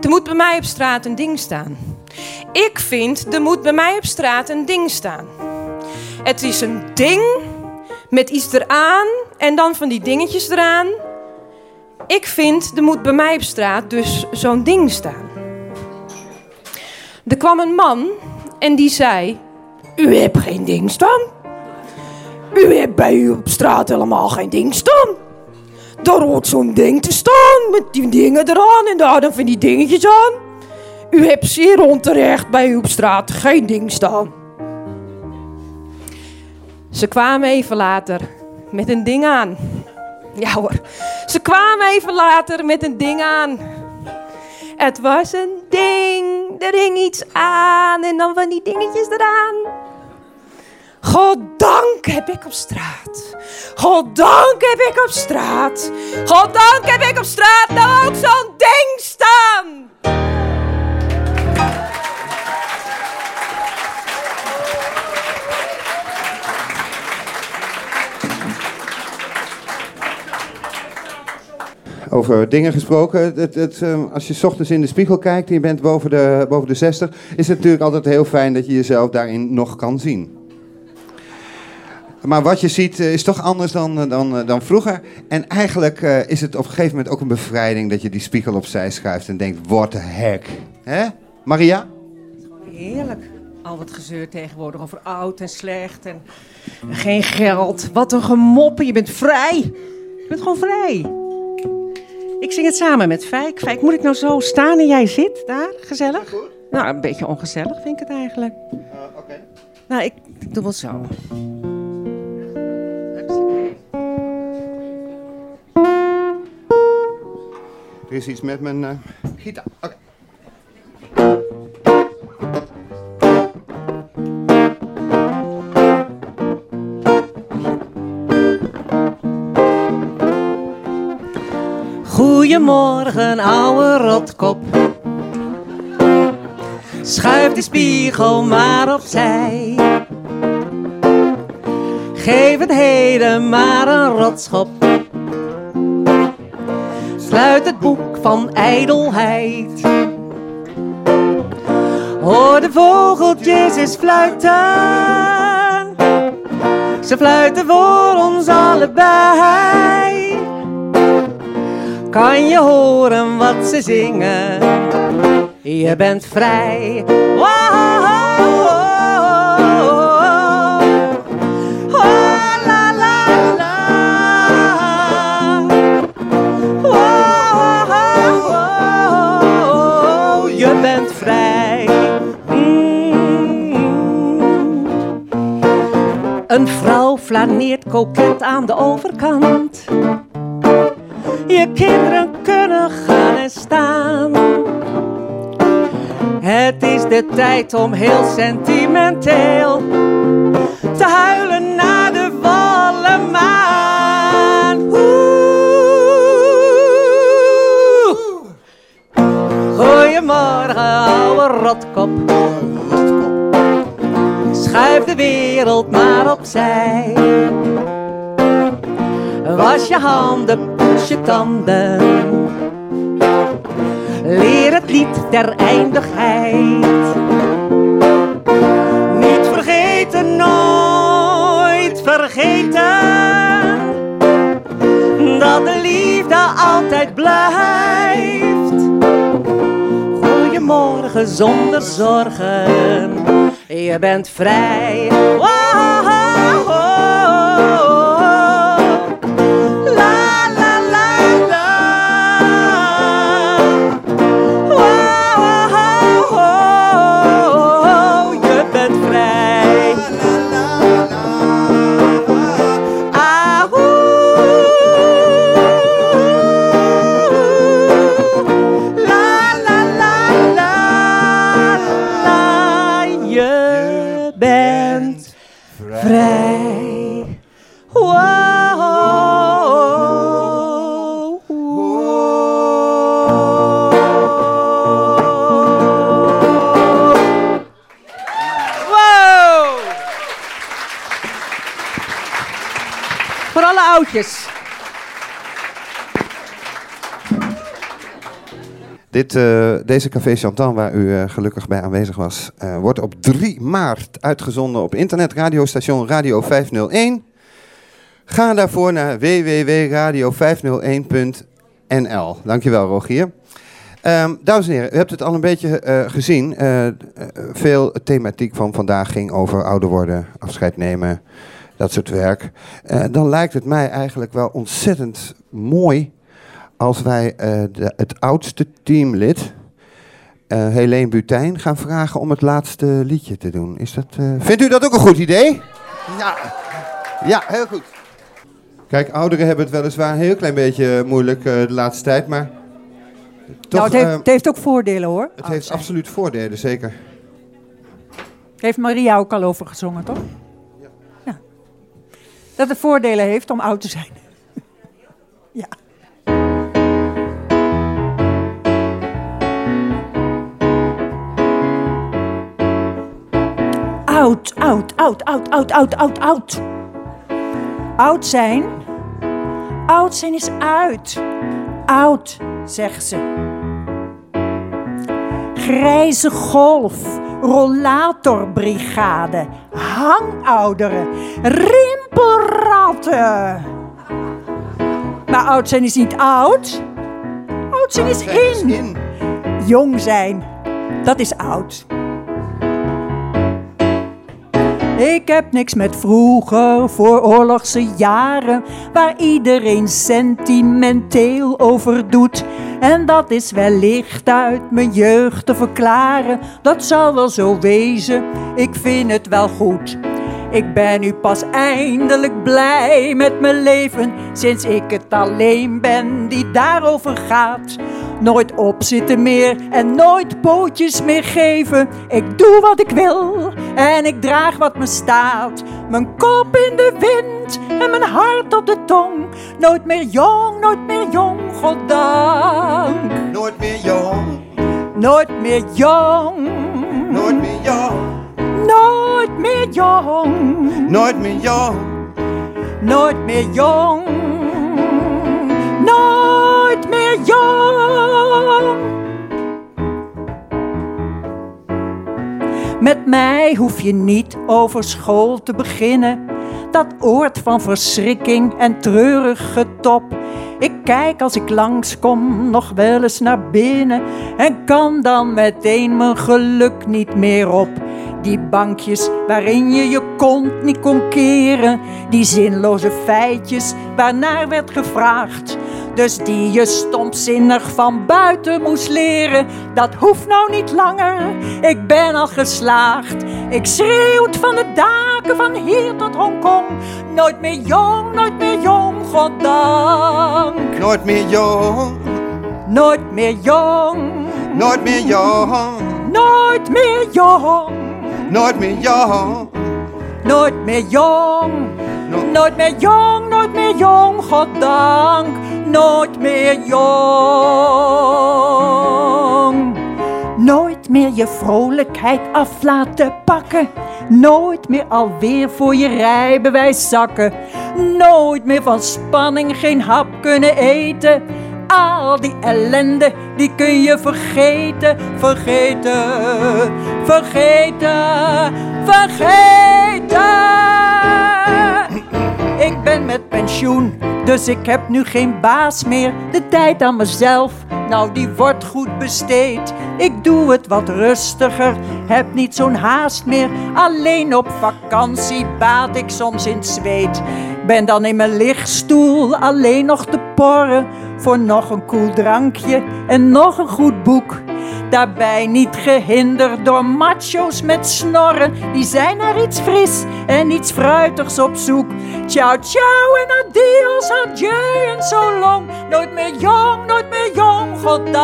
Er moet bij mij op straat een ding staan. Ik vind er moet bij mij op straat een ding staan. Het is een ding met iets eraan en dan van die dingetjes eraan. Ik vind er moet bij mij op straat dus zo'n ding staan. Er kwam een man en die zei: U hebt geen ding staan. U hebt bij u op straat helemaal geen ding staan. Daar hoort zo'n ding te staan met die dingen eraan en daar dan van die dingetjes aan. U hebt zeer onterecht bij u op straat geen ding staan. Ze kwamen even later met een ding aan. Ja hoor, ze kwamen even later met een ding aan. Het was een ding, er hing iets aan en dan van die dingetjes eraan. Goddank heb ik op straat. Goddank heb ik op straat. Goddank heb ik op straat nou ook zo'n ding staan. Over dingen gesproken. Het, het, eh, als je ochtends in de spiegel kijkt en je bent boven de, boven de 60, is het natuurlijk altijd heel fijn dat je jezelf daarin nog kan zien. Maar wat je ziet eh, is toch anders dan, eh, dan, eh, dan vroeger. En eigenlijk is het op een gegeven moment ook een bevrijding dat je die spiegel opzij schuift en denkt, what the heck. Hè? Maria? Heerlijk. Al wat gezeur tegenwoordig over oud en slecht en geen geld. Wat een gemoppen. Je bent vrij. Je bent gewoon vrij. Ik zing het samen met Fijk. Fijk, moet ik nou zo staan en jij zit daar? Gezellig? Nou, een beetje ongezellig vind ik het eigenlijk. Oké. Nou, ik, ik doe wel zo. Er is iets met mijn eh, gitaar. Oké. Goedemorgen, ouwe rotkop. Schuif de spiegel maar opzij. Geef het heden maar een rotschop. Sluit het boek van ijdelheid. Hoor de vogeltjes eens fluiten. Ze fluiten voor ons allebei. Kan je horen wat ze zingen? Je bent vrij. Wow, Oh. Mm. Een vrouw flaneert koket aan de overkant. Je kinderen kunnen gaan en staan. Het is de tijd om heel sentimenteel te huilen naar de volle maan. Oeh. Goeiemorgen, ouwe rotkop. Schuif de wereld maar opzij. Was je handen, poets je. Leer het lied der eindigheid. Niet vergeten, nooit vergeten. Dat de liefde altijd blijft. Goeiemorgen zonder zorgen. Je bent vrij. Eh, deze Café Chantan, waar u eh, gelukkig bij aanwezig was, eh, wordt op 3 maart uitgezonden op internetradiostation Radio 501. Ga daarvoor naar www.radio501.nl. Dankjewel, Rogier. Ehm, dames en heren, u hebt het al een beetje gezien. Veel thematiek van vandaag ging over ouder worden, afscheid nemen, dat soort werk. Dan lijkt het mij eigenlijk wel ontzettend mooi als wij eh, de, het oudste teamlid, eh Helene Butijn, gaan vragen om het laatste liedje te doen. Is dat, eh, Vindt u dat ook een goed idee? Ja. Ja, heel goed. Kijk, ouderen hebben het weliswaar een heel klein beetje moeilijk eh, de laatste tijd, maar... Toch, nou, het heeft, het heeft ook voordelen hoor. het heeft absoluut voordelen, zeker. Heeft Maria ook al over gezongen, toch? Ja. Dat het voordelen heeft om oud te zijn. ja. Oud, oud, oud, oud, oud, oud, oud, oud. Oud zijn? Oud zijn is uit. Oud, zegt ze. Grijze golf, rollatorbrigade, hangouderen, rimpelratten. Maar oud zijn is niet oud. Oud zijn is in. Jong zijn, dat is oud. Ik heb niks met vroeger, vooroorlogse jaren, waar iedereen sentimenteel over doet. En dat is wellicht uit mijn jeugd te verklaren, dat zal wel zo wezen, ik vind het wel goed. Ik ben nu pas eindelijk blij met mijn leven, sinds ik het alleen ben die daarover gaat. Nooit opzitten meer en nooit pootjes meer geven. Ik doe wat ik wil en ik draag wat me staat. Mijn kop in de wind en mijn hart op de tong. Nooit meer jong, nooit meer jong, goddank. Nooit meer jong. Nooit meer jong. Nooit meer jong. Nooit meer jong. Nooit meer jong. Nooit meer jong. Nooit meer jong. Met mij hoef je niet over school te beginnen. Dat oord van verschrikking en treurige top. Ik kijk als ik langskom nog wel eens naar binnen. En kan dan meteen mijn geluk niet meer op. Die bankjes waarin je je kont niet kon keren. Die zinloze feitjes waarnaar werd gevraagd. Dus die je stomzinnig van buiten moest leren. Dat hoeft nou niet langer, ik ben al geslaagd. Ik schreeuw het van de daken van hier tot Hongkong. Nooit meer jong, nooit meer jong, goddank. Nooit meer jong. Nooit meer jong. Nooit meer jong. Nooit meer jong. Nooit meer jong. Nooit meer jong. Nooit meer jong, nooit meer jong, goddank. Nooit meer jong. Nooit meer je vrolijkheid af laten pakken. Nooit meer alweer voor je rijbewijs zakken. Nooit meer van spanning geen hap kunnen eten. Al die ellende, die kun je vergeten, vergeten, vergeten, vergeten. Ik ben met pensioen, dus ik heb nu geen baas meer. De tijd aan mezelf, nou die wordt goed besteed. Ik doe het wat rustiger, heb niet zo'n haast meer. Alleen op vakantie baat ik soms in zweet. Ben dan in mijn lichtstoel alleen nog te porren. Voor nog een koel drankje en nog een goed boek. Daarbij niet gehinderd door macho's met snorren. Die zijn naar iets fris en iets fruitigs op zoek. Ciao, ciao en adios, adieu en so long. Nooit meer jong, nooit meer jong, goddank.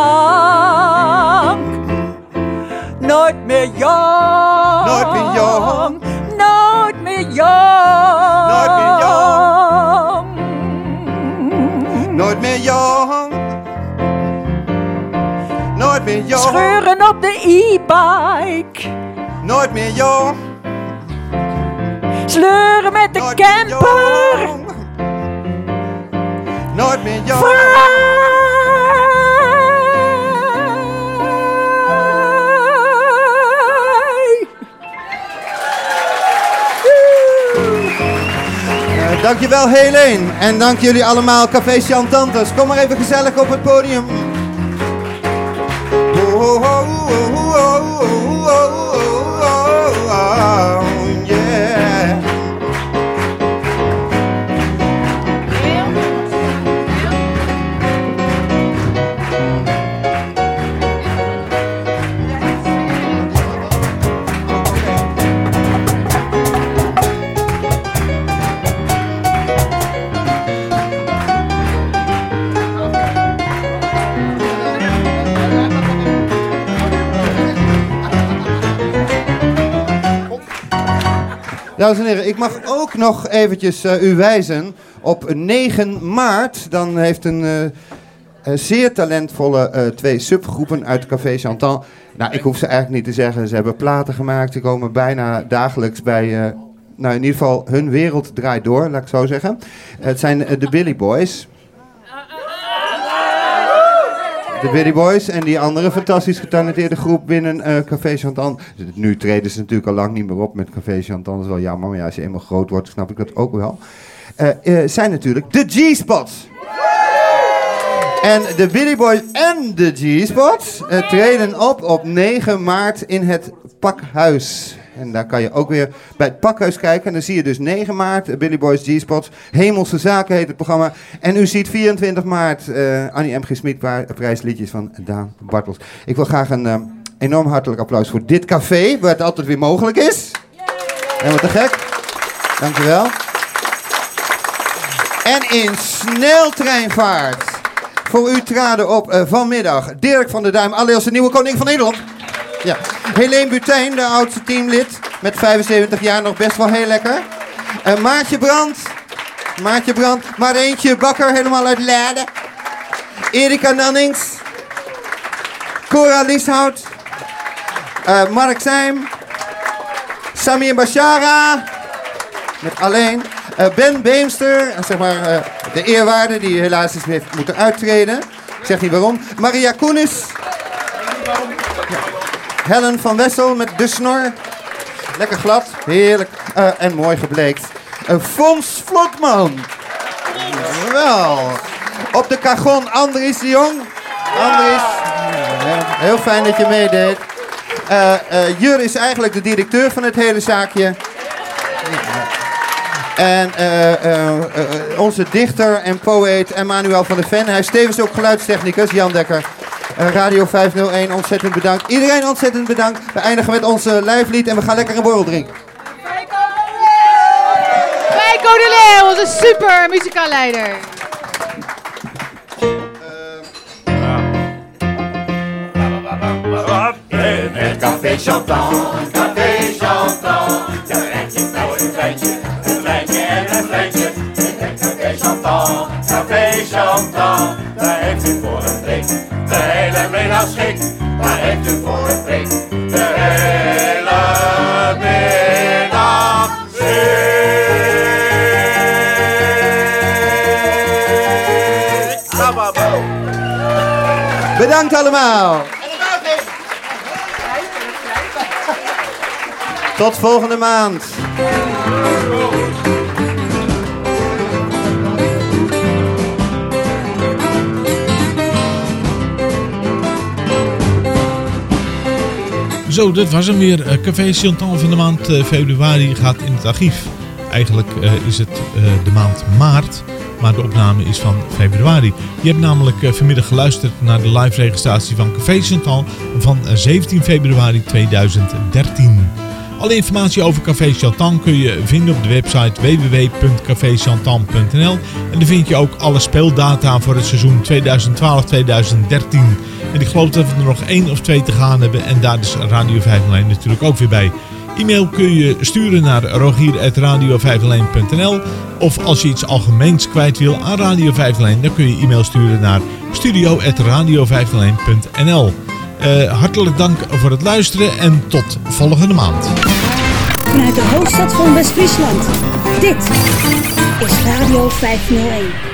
Nooit meer jong. Nooit meer jong. Nooit meer jong. Nooit meer jong. Nooit meer jong. Nooit meer jong. Scheuren op de e-bike. Nooit meer jong. Sleuren met de camper. Nooit meer jong. Dankjewel Helene. En dank jullie allemaal Café Chantantes. Kom maar even gezellig op het podium. Oh, oh, oh, Dames en heren, ik mag ook nog eventjes eh, u wijzen op 9 maart. Dan heeft een eh, zeer talentvolle eh, twee subgroepen uit Café Chantal. Nou, ik hoef ze eigenlijk niet te zeggen. Ze hebben platen gemaakt. Ze komen bijna dagelijks bij. nou, in ieder geval, hun wereld draait door, laat ik zo zeggen. Het zijn de Billy Boys. De Billy Boys en die andere fantastisch getalenteerde groep binnen eh, Café Chantal. Nu treden ze natuurlijk al lang niet meer op met Café Chantal. Dat is wel jammer, maar ja, als je eenmaal groot wordt, snap ik dat ook wel. Eh, eh, zijn natuurlijk de G-Spots. En de Billy Boys en de G-Spots treden op op 9 maart in het Pakhuis. En daar kan je ook weer bij het Pakhuis kijken. En dan zie je dus 9 maart, eh, Billy Boys G-Spots. Hemelse Zaken heet het programma. En u ziet 24 maart eh, Annie M. G. Smit prijsliedjes van Daan Bartels. Ik wil graag een eh, enorm hartelijk applaus voor dit café, waar het altijd weer mogelijk is. Helemaal te gek. Dankjewel. En in sneltreinvaart voor u traden op vanmiddag Dirk van der Duim, alias de nieuwe koning van Nederland. Ja. Helene Butijn, de oudste teamlid, met 75 jaar nog best wel heel lekker. Eh, Maartje Brand, Maartje Brand, Mareentje Bakker, helemaal uit Leiden. Erika Nannings, Cora Lieshout, eh, Mark Zijm, Samir Bashara, met alleen eh, Ben Beemster, zeg maar de eerwaarde die helaas is heeft moeten uittreden. Ik zeg niet waarom. Maria Koenis. Helen van Wessel met de snor. Lekker glad, heerlijk eh, en mooi gebleekt. Uh, Fons Vlotman. Wel. Op de cajon Andries de Jong. Andries. Heel fijn dat je meedeed. Eh, Jur is eigenlijk de directeur van het hele zaakje. En onze dichter en poëet Emmanuel van der Ven. Hij is tevens ook geluidstechnicus, Jan Dekker. Eh, Radio 501, ontzettend bedankt. Iedereen ontzettend bedankt. We eindigen met onze lijflied en we gaan lekker een borrel drinken. Rijko de Leeuw, onze super muzikaalleider. Hey. Het café Chantal, café Chantal. Daar heb je voor een wijntje, een wijntje en een wijntje. Het café Chantal, café Chantal. Voor een prik, de hele middag schik. Daar heeft u voor een prik, de hele middag Bedankt allemaal. Tot volgende maand. Zo, dit was hem weer. Eh, Café Chantal van de maand eh, februari gaat in het archief. Eigenlijk eh, is het de maand maart, maar de opname is van februari. Je hebt namelijk vanmiddag geluisterd naar de live registratie van Café Chantal van eh, 17 februari 2013. Alle informatie over Café Chantan kun je vinden op de website www.caféchantan.nl en daar vind je ook alle speeldata voor het seizoen 2012-2013. En ik geloof dat we er nog één of twee te gaan hebben en daar is Radio 501 natuurlijk ook weer bij. E-mail kun je sturen naar rogier.radio501.nl of als je iets algemeens kwijt wil aan Radio 501 dan kun je e-mail sturen naar studio.radio501.nl Eh, hartelijk dank voor het luisteren en tot volgende maand. Vanuit de hoofdstad van West-Friesland. Dit is Radio 501.